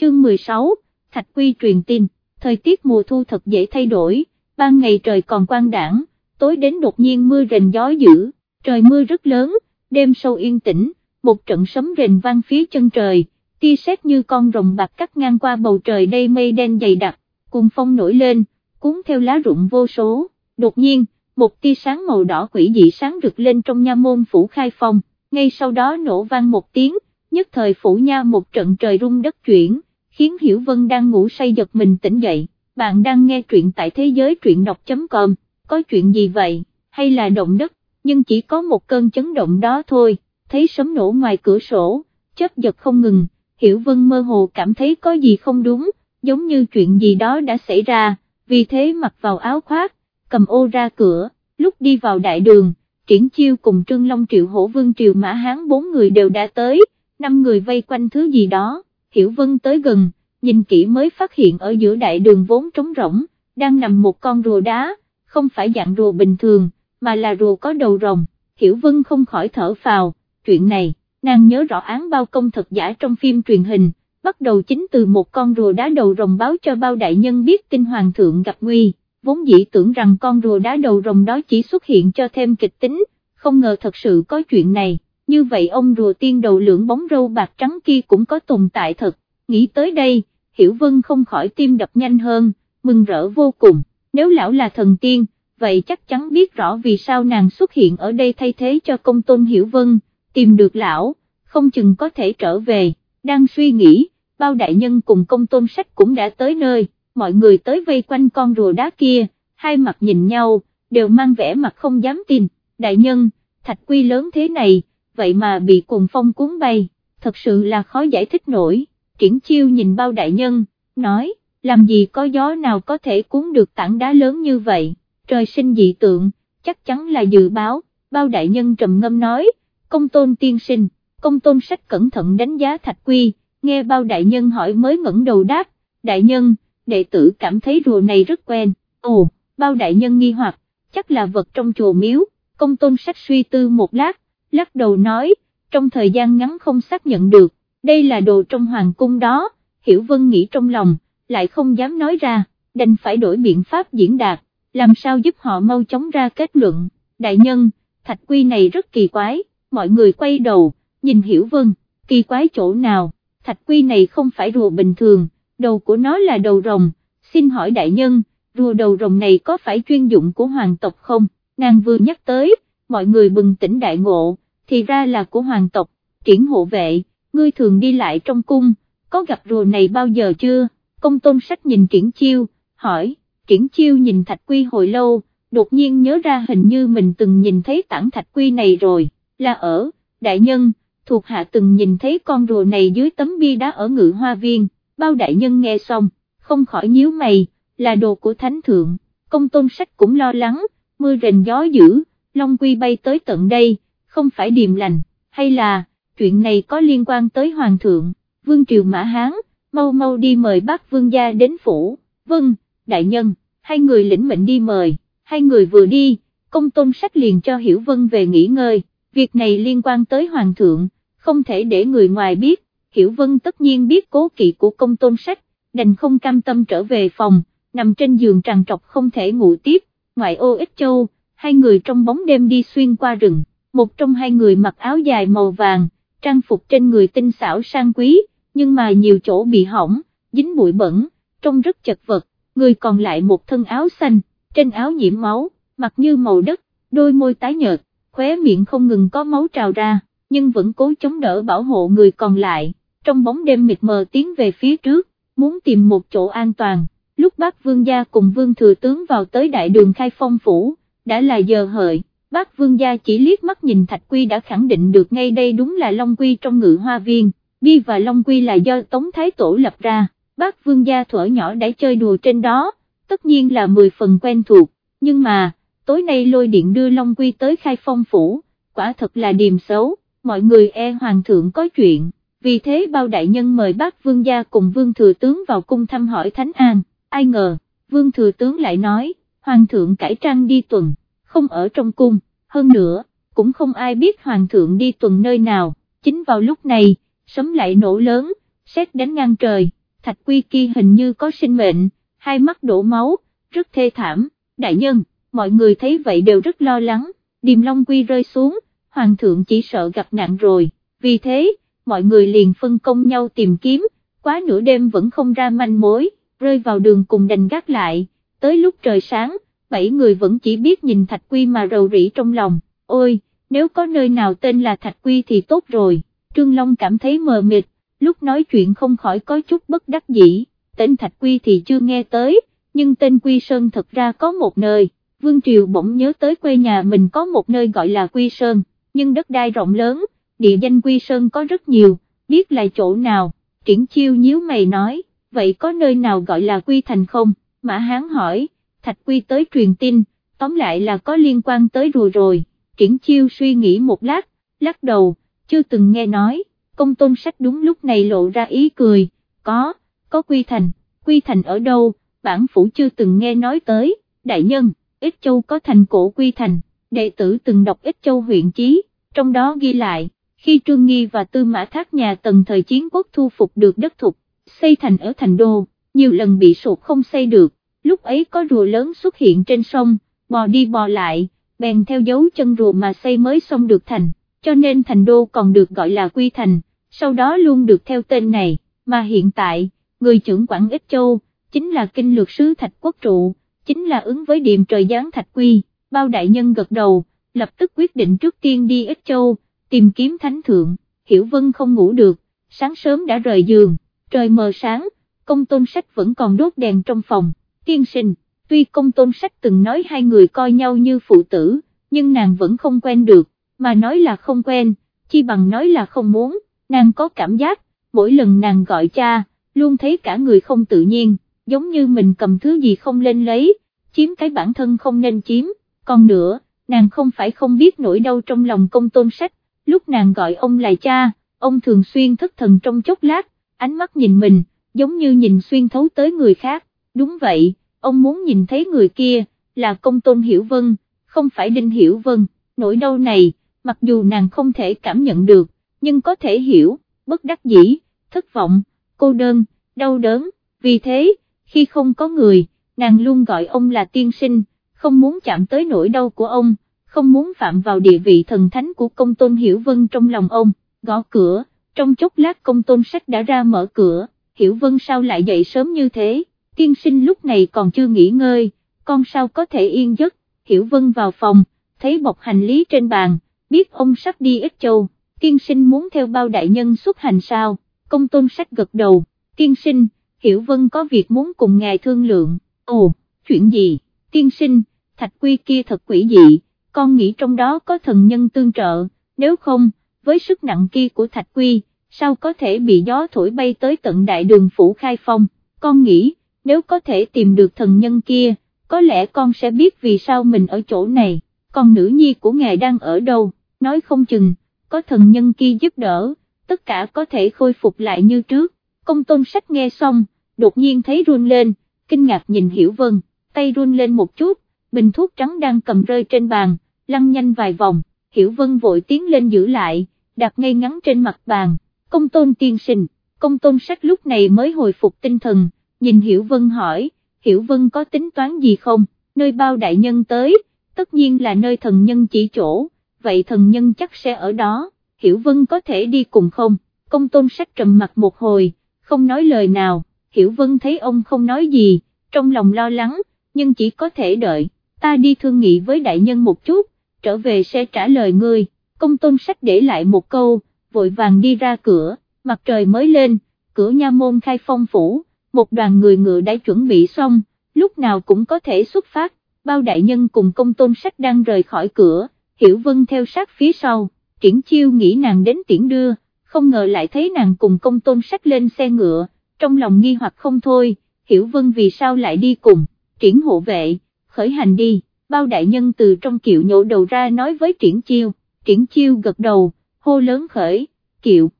chương 16, Thạch Quy truyền tin, thời tiết mùa thu thật dễ thay đổi, ban ngày trời còn quang đảng, tối đến đột nhiên mưa rền gió dữ, trời mưa rất lớn, đêm sâu yên tĩnh, một trận sấm rền vang phía chân trời, tia sét như con rồng bạc cắt ngang qua bầu trời đây mây đen dày đặc, cùng phong nổi lên, cuốn theo lá rụng vô số, đột nhiên, một tia sáng màu đỏ quỷ dị sáng rực lên trong nha môn phủ khai phong, ngay sau đó nổ vang một tiếng, nhất thời phủ nha một trận trời rung đất chuyển, khiến Hiểu Vân đang ngủ say giật mình tỉnh dậy, bạn đang nghe truyện tại thế giới truyện đọc.com, có chuyện gì vậy, hay là động đất, nhưng chỉ có một cơn chấn động đó thôi, thấy sấm nổ ngoài cửa sổ, chớp giật không ngừng, Hiểu Vân mơ hồ cảm thấy có gì không đúng, giống như chuyện gì đó đã xảy ra, vì thế mặc vào áo khoác, cầm ô ra cửa, lúc đi vào đại đường, triển chiêu cùng Trương Long Triệu Hổ Vương Triều Mã Hán bốn người đều đã tới, năm người vây quanh thứ gì đó, Hiểu Vân tới gần, nhìn kỹ mới phát hiện ở giữa đại đường vốn trống rỗng, đang nằm một con rùa đá, không phải dạng rùa bình thường, mà là rùa có đầu rồng, Hiểu Vân không khỏi thở phào, chuyện này, nàng nhớ rõ án bao công thật giả trong phim truyền hình, bắt đầu chính từ một con rùa đá đầu rồng báo cho bao đại nhân biết tin hoàng thượng gặp nguy, vốn dĩ tưởng rằng con rùa đá đầu rồng đó chỉ xuất hiện cho thêm kịch tính, không ngờ thật sự có chuyện này, như vậy ông rùa tiên đầu lưỡng bóng râu bạc trắng kia cũng có tồn tại thật, nghĩ tới đây, Hiểu Vân không khỏi tim đập nhanh hơn, mừng rỡ vô cùng, nếu lão là thần tiên, vậy chắc chắn biết rõ vì sao nàng xuất hiện ở đây thay thế cho công tôn Hiểu Vân, tìm được lão, không chừng có thể trở về, đang suy nghĩ, bao đại nhân cùng công tôn sách cũng đã tới nơi, mọi người tới vây quanh con rùa đá kia, hai mặt nhìn nhau, đều mang vẻ mặt không dám tin, đại nhân, thạch quy lớn thế này, vậy mà bị cuồng phong cuốn bay, thật sự là khó giải thích nổi, triển chiêu nhìn bao đại nhân, nói, làm gì có gió nào có thể cuốn được tảng đá lớn như vậy, trời sinh dị tượng, chắc chắn là dự báo, bao đại nhân trầm ngâm nói, công tôn tiên sinh, công tôn sách cẩn thận đánh giá thạch quy, nghe bao đại nhân hỏi mới ngẩng đầu đáp, đại nhân, đệ tử cảm thấy rùa này rất quen, ồ, bao đại nhân nghi hoặc, chắc là vật trong chùa miếu, công tôn sách suy tư một lát, lắc đầu nói, trong thời gian ngắn không xác nhận được, đây là đồ trong hoàng cung đó, Hiểu Vân nghĩ trong lòng, lại không dám nói ra, đành phải đổi biện pháp diễn đạt, làm sao giúp họ mau chóng ra kết luận, đại nhân, thạch quy này rất kỳ quái, mọi người quay đầu, nhìn Hiểu Vân, kỳ quái chỗ nào, thạch quy này không phải rùa bình thường, đầu của nó là đầu rồng, xin hỏi đại nhân, rùa đầu rồng này có phải chuyên dụng của hoàng tộc không, nàng vừa nhắc tới, mọi người bừng tỉnh đại ngộ, thì ra là của hoàng tộc, triển hộ vệ, ngươi thường đi lại trong cung, có gặp rùa này bao giờ chưa, công tôn sách nhìn triển chiêu, hỏi, triển chiêu nhìn thạch quy hồi lâu, đột nhiên nhớ ra hình như mình từng nhìn thấy tảng thạch quy này rồi, là ở, đại nhân, thuộc hạ từng nhìn thấy con rùa này dưới tấm bia đá ở ngự hoa viên, bao đại nhân nghe xong, không khỏi nhíu mày, là đồ của thánh thượng, công tôn sách cũng lo lắng, mưa rền gió dữ, Long Quy bay tới tận đây, không phải điềm lành, hay là, chuyện này có liên quan tới Hoàng thượng, Vương Triều Mã Hán, mau mau đi mời bác Vương gia đến phủ, vâng, đại nhân, hai người lĩnh mệnh đi mời, hai người vừa đi, công tôn sách liền cho Hiểu Vân về nghỉ ngơi, việc này liên quan tới Hoàng thượng, không thể để người ngoài biết, Hiểu Vân tất nhiên biết cố kỵ của công tôn sách, đành không cam tâm trở về phòng, nằm trên giường tràn trọc không thể ngủ tiếp, ngoại ô ít châu, hai người trong bóng đêm đi xuyên qua rừng, một trong hai người mặc áo dài màu vàng, trang phục trên người tinh xảo sang quý, nhưng mà nhiều chỗ bị hỏng, dính bụi bẩn, trông rất chật vật, người còn lại một thân áo xanh, trên áo nhiễm máu, mặt như màu đất, đôi môi tái nhợt, khóe miệng không ngừng có máu trào ra, nhưng vẫn cố chống đỡ bảo hộ người còn lại, trong bóng đêm mịt mờ tiến về phía trước, muốn tìm một chỗ an toàn, lúc bác vương gia cùng vương thừa tướng vào tới đại đường khai phong phủ, đã là giờ hợi, bác vương gia chỉ liếc mắt nhìn thạch quy đã khẳng định được ngay đây đúng là long quy trong ngự hoa viên, bi và long quy là do tống thái tổ lập ra, bác vương gia thuở nhỏ đã chơi đùa trên đó, tất nhiên là mười phần quen thuộc, nhưng mà, tối nay lôi điện đưa long quy tới khai phong phủ, quả thật là điềm xấu, mọi người e hoàng thượng có chuyện, vì thế bao đại nhân mời bác vương gia cùng vương thừa tướng vào cung thăm hỏi Thánh An, ai ngờ, vương thừa tướng lại nói, hoàng thượng cải trang đi tuần, không ở trong cung, hơn nữa, cũng không ai biết hoàng thượng đi tuần nơi nào, chính vào lúc này, sấm lại nổ lớn, xét đánh ngang trời, thạch quy kia hình như có sinh mệnh, hai mắt đổ máu, rất thê thảm, đại nhân, mọi người thấy vậy đều rất lo lắng, điềm long quy rơi xuống, hoàng thượng chỉ sợ gặp nạn rồi, vì thế, mọi người liền phân công nhau tìm kiếm, quá nửa đêm vẫn không ra manh mối, rơi vào đường cùng đành gác lại, tới lúc trời sáng, bảy người vẫn chỉ biết nhìn thạch quy mà rầu rĩ trong lòng, ôi, nếu có nơi nào tên là thạch quy thì tốt rồi, Trương Long cảm thấy mờ mịt, lúc nói chuyện không khỏi có chút bất đắc dĩ, tên thạch quy thì chưa nghe tới, nhưng tên Quy Sơn thật ra có một nơi, Vương Triều bỗng nhớ tới quê nhà mình có một nơi gọi là Quy Sơn, nhưng đất đai rộng lớn, địa danh Quy Sơn có rất nhiều, biết là chỗ nào, triển chiêu nhíu mày nói, vậy có nơi nào gọi là Quy Thành không, Mã Hán hỏi, Thạch Quy tới truyền tin, tóm lại là có liên quan tới rùa rồi, triển chiêu suy nghĩ một lát, lắc đầu, chưa từng nghe nói, công tôn sách đúng lúc này lộ ra ý cười, có, có Quy Thành, Quy Thành ở đâu, bản phủ chưa từng nghe nói tới, đại nhân, ít châu có thành cổ quy thành, đệ tử từng đọc ít châu huyện chí, trong đó ghi lại, khi Trương Nghi và Tư Mã Thác nhà tần thời chiến quốc thu phục được đất thục, xây thành ở thành đô, nhiều lần bị sụp không xây được, lúc ấy có rùa lớn xuất hiện trên sông, bò đi bò lại, bèn theo dấu chân rùa mà xây mới xong được thành, cho nên thành đô còn được gọi là quy thành, sau đó luôn được theo tên này, mà hiện tại, người trưởng quản ít châu, chính là kinh lược sứ Thạch Quốc Trụ, chính là ứng với điềm trời giáng Thạch Quy, bao đại nhân gật đầu, lập tức quyết định trước tiên đi Ích Châu, tìm kiếm thánh thượng, Hiểu Vân không ngủ được, sáng sớm đã rời giường, trời mờ sáng, công tôn sách vẫn còn đốt đèn trong phòng, tiên sinh, tuy công tôn sách từng nói hai người coi nhau như phụ tử, nhưng nàng vẫn không quen được, mà nói là không quen, chi bằng nói là không muốn, nàng có cảm giác, mỗi lần nàng gọi cha, luôn thấy cả người không tự nhiên giống như mình cầm thứ gì không lên lấy, chiếm cái bản thân không nên chiếm, còn nữa, nàng không phải không biết nỗi đau trong lòng công tôn sách, lúc nàng gọi ông là cha, ông thường xuyên thất thần trong chốc lát, ánh mắt nhìn mình, giống như nhìn xuyên thấu tới người khác, đúng vậy, ông muốn nhìn thấy người kia, là công tôn hiểu vân, không phải đinh hiểu vân, nỗi đau này, mặc dù nàng không thể cảm nhận được, nhưng có thể hiểu, bất đắc dĩ, thất vọng, cô đơn, đau đớn, vì thế, khi không có người, nàng luôn gọi ông là tiên sinh, không muốn chạm tới nỗi đau của ông, không muốn phạm vào địa vị thần thánh của công tôn Hiểu Vân trong lòng ông, gõ cửa, trong chốc lát công tôn sách đã ra mở cửa, Hiểu Vân sao lại dậy sớm như thế, tiên sinh lúc này còn chưa nghỉ ngơi, con sao có thể yên giấc, Hiểu Vân vào phòng, thấy bọc hành lý trên bàn, biết ông sắp đi ít châu, tiên sinh muốn theo bao đại nhân xuất hành sao, công tôn sách gật đầu, tiên sinh, Hiểu Vân có việc muốn cùng ngài thương lượng, ồ, chuyện gì, tiên sinh, thạch quy kia thật quỷ dị, con nghĩ trong đó có thần nhân tương trợ, nếu không, với sức nặng kia của thạch quy, sao có thể bị gió thổi bay tới tận đại đường phủ khai phong, con nghĩ, nếu có thể tìm được thần nhân kia, có lẽ con sẽ biết vì sao mình ở chỗ này, còn nữ nhi của ngài đang ở đâu, nói không chừng, có thần nhân kia giúp đỡ, tất cả có thể khôi phục lại như trước. Công tôn sách nghe xong, đột nhiên thấy run lên, kinh ngạc nhìn Hiểu Vân, tay run lên một chút, bình thuốc trắng đang cầm rơi trên bàn, lăn nhanh vài vòng, Hiểu Vân vội tiến lên giữ lại, đặt ngay ngắn trên mặt bàn, công tôn tiên sinh, công tôn sách lúc này mới hồi phục tinh thần, nhìn Hiểu Vân hỏi, Hiểu Vân có tính toán gì không, nơi bao đại nhân tới, tất nhiên là nơi thần nhân chỉ chỗ, vậy thần nhân chắc sẽ ở đó, Hiểu Vân có thể đi cùng không, công tôn sách trầm mặt một hồi, không nói lời nào, Hiểu Vân thấy ông không nói gì, trong lòng lo lắng, nhưng chỉ có thể đợi, ta đi thương nghị với đại nhân một chút, trở về sẽ trả lời ngươi, công tôn sách để lại một câu, vội vàng đi ra cửa, mặt trời mới lên, cửa nha môn khai phong phủ, một đoàn người ngựa đã chuẩn bị xong, lúc nào cũng có thể xuất phát, bao đại nhân cùng công tôn sách đang rời khỏi cửa, Hiểu Vân theo sát phía sau, triển chiêu nghĩ nàng đến tiễn đưa, không ngờ lại thấy nàng cùng công tôn sách lên xe ngựa, trong lòng nghi hoặc không thôi, hiểu vân vì sao lại đi cùng, triển hộ vệ, khởi hành đi, bao đại nhân từ trong kiệu nhổ đầu ra nói với triển chiêu, triển chiêu gật đầu, hô lớn khởi, kiệu.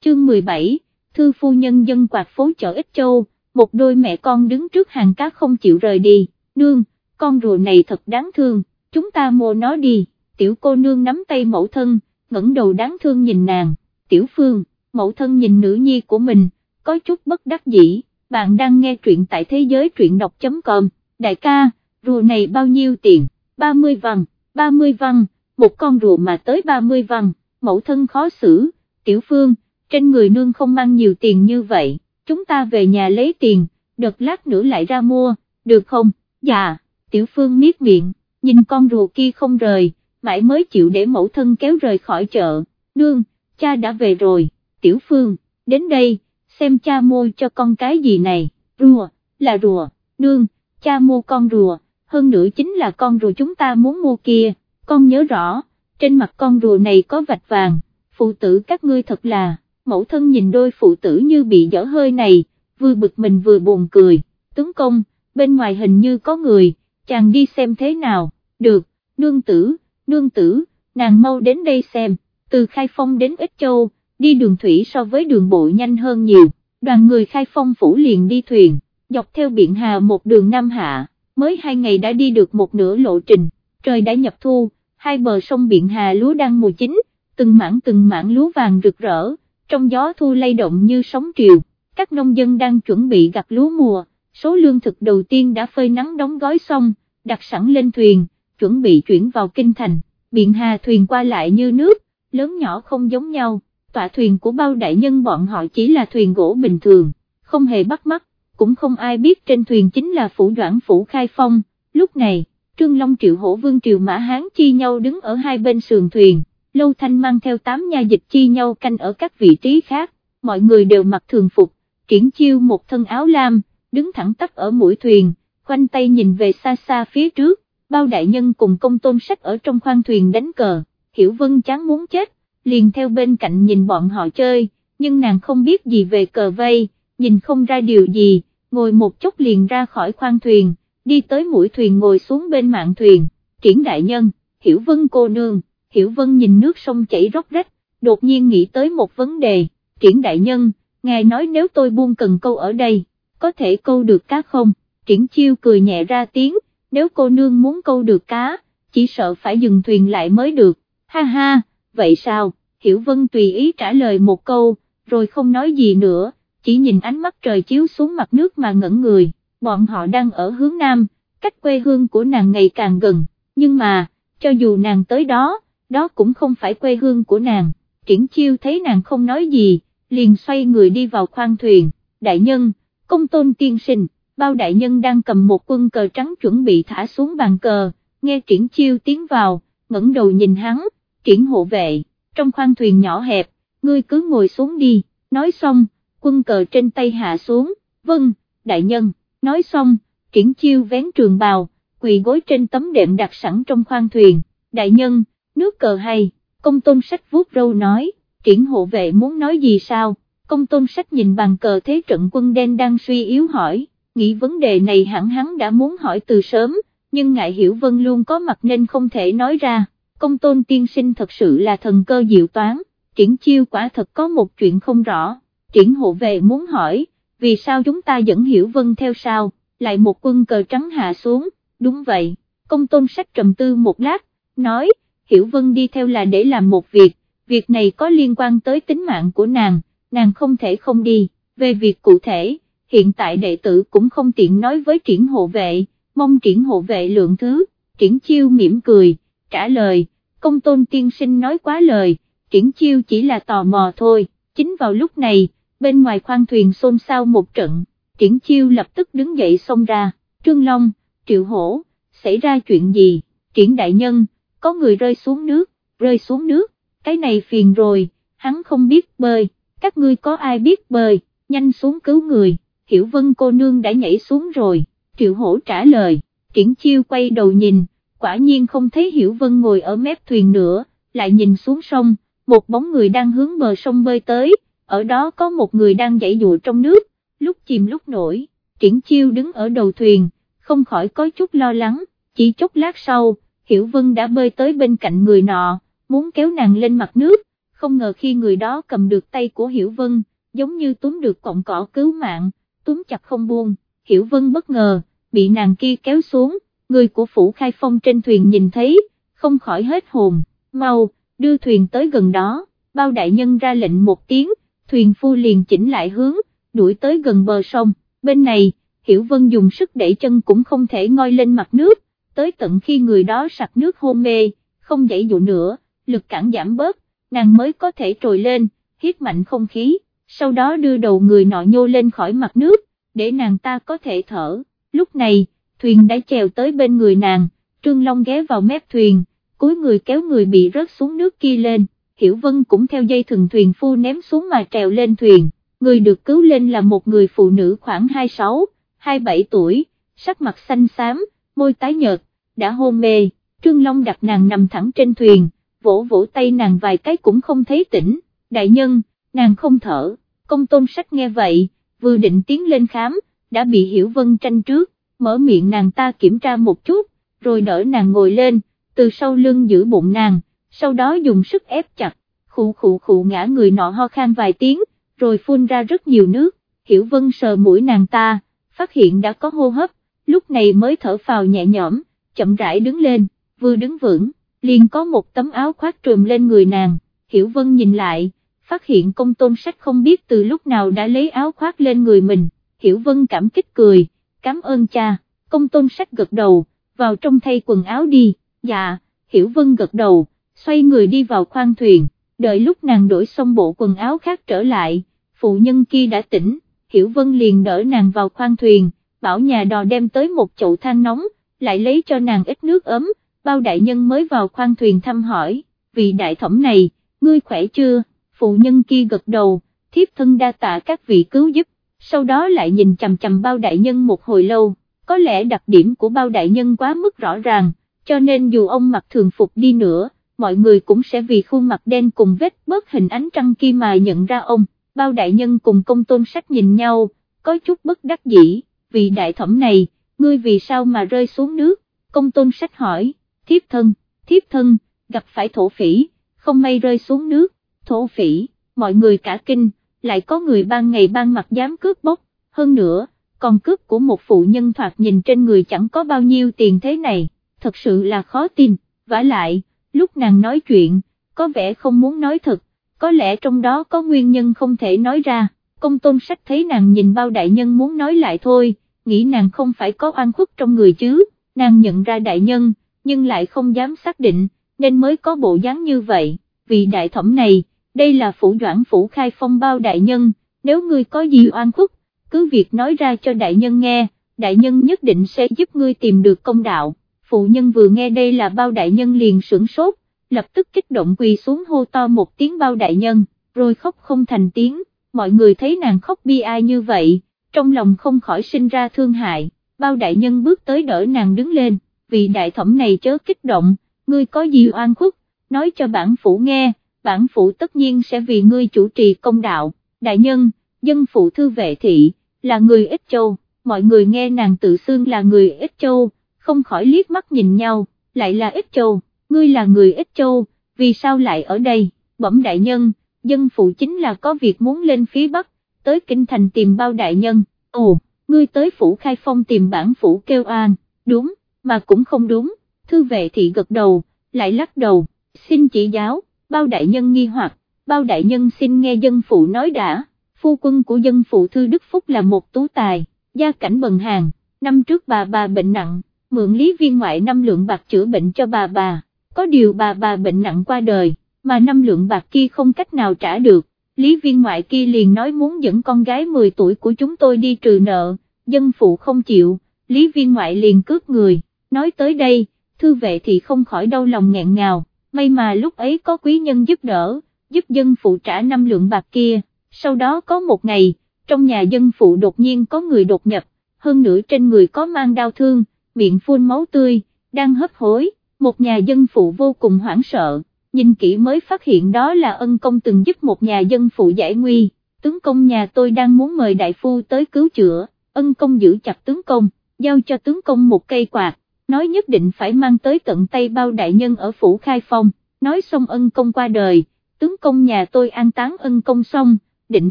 Chương 17, Thư phu nhân dân quạt phố chợ Ích Châu, một đôi mẹ con đứng trước hàng cá không chịu rời đi, nương, con rùa này thật đáng thương, chúng ta mua nó đi, tiểu cô nương nắm tay mẫu thân, ngẩng đầu đáng thương nhìn nàng. Tiểu phương, mẫu thân nhìn nữ nhi của mình, có chút bất đắc dĩ, bạn đang nghe truyện tại thế giới truyện đọc.com, đại ca, rùa này bao nhiêu tiền, 30 văn, 30 văn, một con rùa mà tới 30 văn, mẫu thân khó xử, tiểu phương, trên người nương không mang nhiều tiền như vậy, chúng ta về nhà lấy tiền, đợt lát nữa lại ra mua, được không, dạ, tiểu phương miết miệng, nhìn con rùa kia không rời, mãi mới chịu để mẫu thân kéo rời khỏi chợ, nương, cha đã về rồi, tiểu phương, đến đây, xem cha mua cho con cái gì này, rùa, là rùa, nương, cha mua con rùa, hơn nữa chính là con rùa chúng ta muốn mua kia, con nhớ rõ, trên mặt con rùa này có vạch vàng, phụ tử các ngươi thật là, mẫu thân nhìn đôi phụ tử như bị dở hơi này, vừa bực mình vừa buồn cười, tướng công, bên ngoài hình như có người, chàng đi xem thế nào, được, nương tử, nương tử, nàng mau đến đây xem, từ Khai Phong đến Ích Châu, đi đường thủy so với đường bộ nhanh hơn nhiều, đoàn người Khai Phong phủ liền đi thuyền, dọc theo biển Hà một đường Nam Hạ, mới hai ngày đã đi được một nửa lộ trình, trời đã nhập thu, hai bờ sông biển Hà lúa đang mùa chính, từng mảng từng mảng lúa vàng rực rỡ, trong gió thu lay động như sóng triều, các nông dân đang chuẩn bị gặt lúa mùa, số lương thực đầu tiên đã phơi nắng đóng gói xong, đặt sẵn lên thuyền, chuẩn bị chuyển vào kinh thành, biển Hà thuyền qua lại như nước, lớn nhỏ không giống nhau, tọa thuyền của bao đại nhân bọn họ chỉ là thuyền gỗ bình thường, không hề bắt mắt, cũng không ai biết trên thuyền chính là phủ doãn phủ khai phong, lúc này, Trương Long Triệu Hổ Vương Triệu Mã Hán chi nhau đứng ở hai bên sườn thuyền, Lâu Thanh mang theo tám nha dịch chi nhau canh ở các vị trí khác, mọi người đều mặc thường phục, triển chiêu một thân áo lam, đứng thẳng tắp ở mũi thuyền, khoanh tay nhìn về xa xa phía trước, bao đại nhân cùng công tôn sách ở trong khoang thuyền đánh cờ, Hiểu Vân chán muốn chết, liền theo bên cạnh nhìn bọn họ chơi, nhưng nàng không biết gì về cờ vây, nhìn không ra điều gì, ngồi một chút liền ra khỏi khoang thuyền, đi tới mũi thuyền ngồi xuống bên mạng thuyền, triển đại nhân, Hiểu Vân cô nương, Hiểu Vân nhìn nước sông chảy róc rách, đột nhiên nghĩ tới một vấn đề, triển đại nhân, ngài nói nếu tôi buông cần câu ở đây, có thể câu được cá không, triển chiêu cười nhẹ ra tiếng, nếu cô nương muốn câu được cá, chỉ sợ phải dừng thuyền lại mới được, ha ha, vậy sao, Hiểu Vân tùy ý trả lời một câu, rồi không nói gì nữa, chỉ nhìn ánh mắt trời chiếu xuống mặt nước mà ngẩn người, bọn họ đang ở hướng Nam, cách quê hương của nàng ngày càng gần, nhưng mà, cho dù nàng tới đó, đó cũng không phải quê hương của nàng, triển chiêu thấy nàng không nói gì, liền xoay người đi vào khoang thuyền, đại nhân, công tôn tiên sinh, bao đại nhân đang cầm một quân cờ trắng chuẩn bị thả xuống bàn cờ, nghe triển chiêu tiến vào, ngẩng đầu nhìn hắn, triển hộ vệ, trong khoang thuyền nhỏ hẹp, ngươi cứ ngồi xuống đi, nói xong, quân cờ trên tay hạ xuống, vâng, đại nhân, nói xong, triển chiêu vén trường bào, quỳ gối trên tấm đệm đặt sẵn trong khoang thuyền, đại nhân, nước cờ hay, công tôn sách vuốt râu nói, triển hộ vệ muốn nói gì sao, công tôn sách nhìn bàn cờ thế trận quân đen đang suy yếu hỏi, nghĩ vấn đề này hẳn hắn đã muốn hỏi từ sớm, nhưng ngại hiểu vân luôn có mặt nên không thể nói ra, công tôn tiên sinh thật sự là thần cơ diệu toán, triển chiêu quả thật có một chuyện không rõ, triển hộ vệ muốn hỏi, vì sao chúng ta dẫn hiểu vân theo sao, lại một quân cờ trắng hạ xuống, đúng vậy, công tôn sách trầm tư một lát, nói, hiểu vân đi theo là để làm một việc, việc này có liên quan tới tính mạng của nàng, nàng không thể không đi, về việc cụ thể, hiện tại đệ tử cũng không tiện nói với triển hộ vệ, mong triển hộ vệ lượng thứ, triển chiêu mỉm cười, trả lời, công tôn tiên sinh nói quá lời, triển chiêu chỉ là tò mò thôi, chính vào lúc này, bên ngoài khoang thuyền xôn xao một trận, triển chiêu lập tức đứng dậy xông ra, Trương Long, Triệu Hổ, xảy ra chuyện gì, triển đại nhân, có người rơi xuống nước, rơi xuống nước, cái này phiền rồi, hắn không biết bơi, các ngươi có ai biết bơi, nhanh xuống cứu người, Hiểu Vân cô nương đã nhảy xuống rồi, Triệu Hổ trả lời, triển chiêu quay đầu nhìn, quả nhiên không thấy Hiểu Vân ngồi ở mép thuyền nữa, lại nhìn xuống sông, một bóng người đang hướng bờ sông bơi tới, ở đó có một người đang dãy dụa trong nước, lúc chìm lúc nổi, triển chiêu đứng ở đầu thuyền, không khỏi có chút lo lắng, chỉ chốc lát sau, Hiểu Vân đã bơi tới bên cạnh người nọ, muốn kéo nàng lên mặt nước, không ngờ khi người đó cầm được tay của Hiểu Vân, giống như túm được cọng cỏ cứu mạng, túm chặt không buông, Hiểu Vân bất ngờ, bị nàng kia kéo xuống, người của Phủ Khai Phong trên thuyền nhìn thấy, không khỏi hết hồn, mau, đưa thuyền tới gần đó, bao đại nhân ra lệnh một tiếng, thuyền phu liền chỉnh lại hướng, đuổi tới gần bờ sông, bên này, Hiểu Vân dùng sức đẩy chân cũng không thể ngoi lên mặt nước, tới tận khi người đó sặc nước hôn mê, không dậy dụ nữa, lực cản giảm bớt, nàng mới có thể trồi lên, hít mạnh không khí, sau đó đưa đầu người nọ nhô lên khỏi mặt nước, để nàng ta có thể thở, lúc này, thuyền đã chèo tới bên người nàng, Trương Long ghé vào mép thuyền, cuối người kéo người bị rớt xuống nước kia lên, Hiểu Vân cũng theo dây thừng thuyền phu ném xuống mà trèo lên thuyền, người được cứu lên là một người phụ nữ khoảng 26, 27 tuổi, sắc mặt xanh xám, môi tái nhợt, đã hôn mê, Trương Long đặt nàng nằm thẳng trên thuyền, vỗ vỗ tay nàng vài cái cũng không thấy tỉnh, đại nhân, nàng không thở, công tôn sách nghe vậy, vừa định tiến lên khám, đã bị Hiểu Vân tranh trước, mở miệng nàng ta kiểm tra một chút, rồi đỡ nàng ngồi lên, từ sau lưng giữ bụng nàng, sau đó dùng sức ép chặt, khụ khụ khụ ngã người nọ ho khan vài tiếng, rồi phun ra rất nhiều nước, Hiểu Vân sờ mũi nàng ta, phát hiện đã có hô hấp, lúc này mới thở phào nhẹ nhõm, chậm rãi đứng lên, vừa đứng vững, liền có một tấm áo khoác trùm lên người nàng, Hiểu Vân nhìn lại, phát hiện công tôn sách không biết từ lúc nào đã lấy áo khoác lên người mình, Hiểu Vân cảm kích cười, cảm ơn cha, công tôn sách gật đầu, vào trong thay quần áo đi, dạ, Hiểu Vân gật đầu, xoay người đi vào khoang thuyền, đợi lúc nàng đổi xong bộ quần áo khác trở lại, phụ nhân kia đã tỉnh, Hiểu Vân liền đỡ nàng vào khoang thuyền, bảo nhà đò đem tới một chậu than nóng, lại lấy cho nàng ít nước ấm, bao đại nhân mới vào khoang thuyền thăm hỏi, vị đại thẩm này, ngươi khỏe chưa, phụ nhân kia gật đầu, thiếp thân đa tạ các vị cứu giúp, sau đó lại nhìn chầm chầm bao đại nhân một hồi lâu, có lẽ đặc điểm của bao đại nhân quá mức rõ ràng, cho nên dù ông mặc thường phục đi nữa, mọi người cũng sẽ vì khuôn mặt đen cùng vết bớt hình ánh trăng kia mà nhận ra ông, bao đại nhân cùng công tôn sách nhìn nhau, có chút bất đắc dĩ, vì đại thẩm này, ngươi vì sao mà rơi xuống nước, công tôn sách hỏi, thiếp thân, thiếp thân, gặp phải thổ phỉ, không may rơi xuống nước, thổ phỉ, mọi người cả kinh, lại có người ban ngày ban mặt dám cướp bóc, hơn nữa, còn cướp của một phụ nhân thoạt nhìn trên người chẳng có bao nhiêu tiền thế này, thật sự là khó tin, vả lại, lúc nàng nói chuyện, có vẻ không muốn nói thật, có lẽ trong đó có nguyên nhân không thể nói ra, công tôn sách thấy nàng nhìn bao đại nhân muốn nói lại thôi, nghĩ nàng không phải có oan khuất trong người chứ, nàng nhận ra đại nhân, nhưng lại không dám xác định, nên mới có bộ dáng như vậy, vì đại thẩm này, đây là phủ doãn phủ khai phong bao đại nhân, nếu ngươi có gì oan khuất, cứ việc nói ra cho đại nhân nghe, đại nhân nhất định sẽ giúp ngươi tìm được công đạo, phụ nhân vừa nghe đây là bao đại nhân liền sửng sốt, lập tức kích động quỳ xuống hô to một tiếng bao đại nhân, rồi khóc không thành tiếng, mọi người thấy nàng khóc bi ai như vậy, trong lòng không khỏi sinh ra thương hại, bao đại nhân bước tới đỡ nàng đứng lên, vì đại thẩm này chớ kích động, ngươi có gì oan khuất, nói cho bản phủ nghe, bản phủ tất nhiên sẽ vì ngươi chủ trì công đạo, đại nhân, dân phụ thư vệ thị, là người ít châu, mọi người nghe nàng tự xưng là người ít châu, không khỏi liếc mắt nhìn nhau, lại là ít châu, ngươi là người ít châu, vì sao lại ở đây, bẩm đại nhân, dân phụ chính là có việc muốn lên phía Bắc, tới kinh thành tìm bao đại nhân, ồ, ngươi tới phủ khai phong tìm bản phủ kêu an, đúng, mà cũng không đúng, thư vệ thị gật đầu, lại lắc đầu, xin chỉ giáo, bao đại nhân nghi hoặc, bao đại nhân xin nghe dân phụ nói đã, phu quân của dân phụ thư Đức Phúc là một tú tài, gia cảnh bần hàng, năm trước bà bà bệnh nặng, mượn lý viên ngoại năm lượng bạc chữa bệnh cho bà bà, có điều bà bà bệnh nặng qua đời, mà năm lượng bạc kia không cách nào trả được, lý viên ngoại kia liền nói muốn dẫn con gái 10 tuổi của chúng tôi đi trừ nợ, dân phụ không chịu, lý viên ngoại liền cướp người, nói tới đây, thư vệ thì không khỏi đau lòng nghẹn ngào, may mà lúc ấy có quý nhân giúp đỡ, giúp dân phụ trả năm lượng bạc kia, sau đó có một ngày, trong nhà dân phụ đột nhiên có người đột nhập, hơn nữa trên người có mang đau thương, miệng phun máu tươi, đang hấp hối, một nhà dân phụ vô cùng hoảng sợ, nhìn kỹ mới phát hiện đó là ân công từng giúp một nhà dân phụ giải nguy, tướng công nhà tôi đang muốn mời đại phu tới cứu chữa, ân công giữ chặt tướng công, giao cho tướng công một cây quạt, nói nhất định phải mang tới tận tay bao đại nhân ở phủ khai phong, nói xong ân công qua đời, tướng công nhà tôi an táng ân công xong, định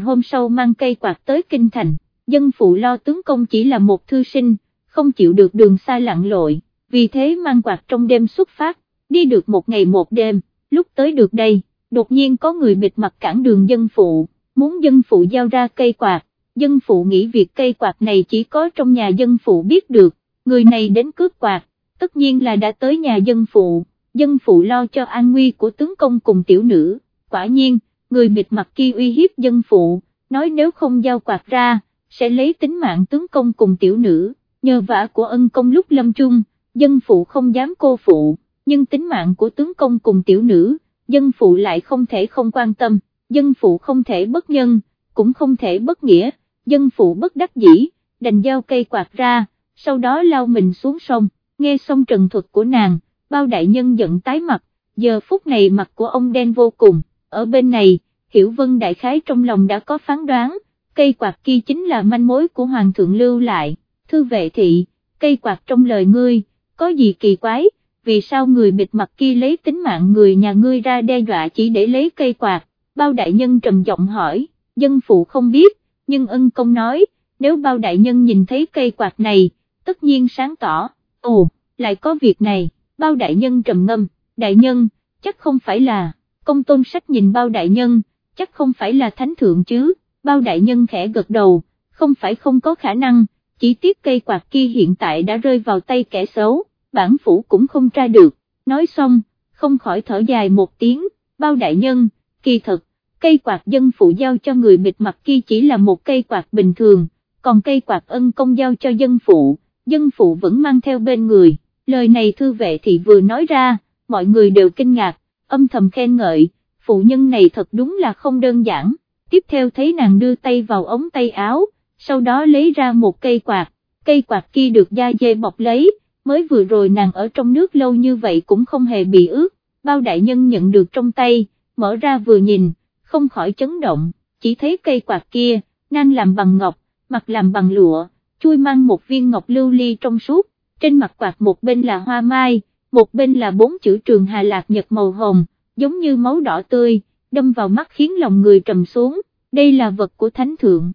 hôm sau mang cây quạt tới kinh thành, dân phụ lo tướng công chỉ là một thư sinh, không chịu được đường xa lặn lội, vì thế mang quạt trong đêm xuất phát, đi được một ngày một đêm, lúc tới được đây, đột nhiên có người bịt mặt cản đường dân phụ, muốn dân phụ giao ra cây quạt, dân phụ nghĩ việc cây quạt này chỉ có trong nhà dân phụ biết được, người này đến cướp quạt, tất nhiên là đã tới nhà dân phụ, dân phụ lo cho an nguy của tướng công cùng tiểu nữ, quả nhiên, người bịt mặt kia uy hiếp dân phụ, nói nếu không giao quạt ra, sẽ lấy tính mạng tướng công cùng tiểu nữ, nhờ vả của ân công lúc lâm chung, dân phụ không dám cô phụ, nhưng tính mạng của tướng công cùng tiểu nữ, dân phụ lại không thể không quan tâm, dân phụ không thể bất nhân, cũng không thể bất nghĩa, dân phụ bất đắc dĩ, đành giao cây quạt ra, sau đó lao mình xuống sông, nghe xong trần thuật của nàng, bao đại nhân giận tái mặt, giờ phút này mặt của ông đen vô cùng, ở bên này, Hiểu Vân đại khái trong lòng đã có phán đoán, cây quạt kia chính là manh mối của Hoàng thượng lưu lại, thư vệ thị, cây quạt trong lời ngươi, có gì kỳ quái, vì sao người bịt mặt kia lấy tính mạng người nhà ngươi ra đe dọa chỉ để lấy cây quạt, bao đại nhân trầm giọng hỏi, dân phụ không biết, nhưng ân công nói, nếu bao đại nhân nhìn thấy cây quạt này, tất nhiên sáng tỏ, ồ, lại có việc này, bao đại nhân trầm ngâm, đại nhân, chắc không phải là, công tôn sách nhìn bao đại nhân, chắc không phải là thánh thượng chứ, bao đại nhân khẽ gật đầu, không phải không có khả năng, chỉ tiếc cây quạt kia hiện tại đã rơi vào tay kẻ xấu, bản phủ cũng không tra được, nói xong, không khỏi thở dài một tiếng, bao đại nhân, kỳ thật, cây quạt dân phụ giao cho người bịt mặt kia chỉ là một cây quạt bình thường, còn cây quạt ân công giao cho dân phụ, dân phụ vẫn mang theo bên người, lời này thư vệ thì vừa nói ra, mọi người đều kinh ngạc, âm thầm khen ngợi, phụ nhân này thật đúng là không đơn giản, tiếp theo thấy nàng đưa tay vào ống tay áo, sau đó lấy ra một cây quạt, cây quạt kia được da dê bọc lấy, mới vừa rồi nàng ở trong nước lâu như vậy cũng không hề bị ướt, bao đại nhân nhận được trong tay, mở ra vừa nhìn, không khỏi chấn động, chỉ thấy cây quạt kia, nan làm bằng ngọc, mặt làm bằng lụa, chui mang một viên ngọc lưu ly trong suốt, trên mặt quạt một bên là hoa mai, một bên là bốn chữ trường hà lạc nhật màu hồng, giống như máu đỏ tươi, đâm vào mắt khiến lòng người trầm xuống, đây là vật của thánh thượng.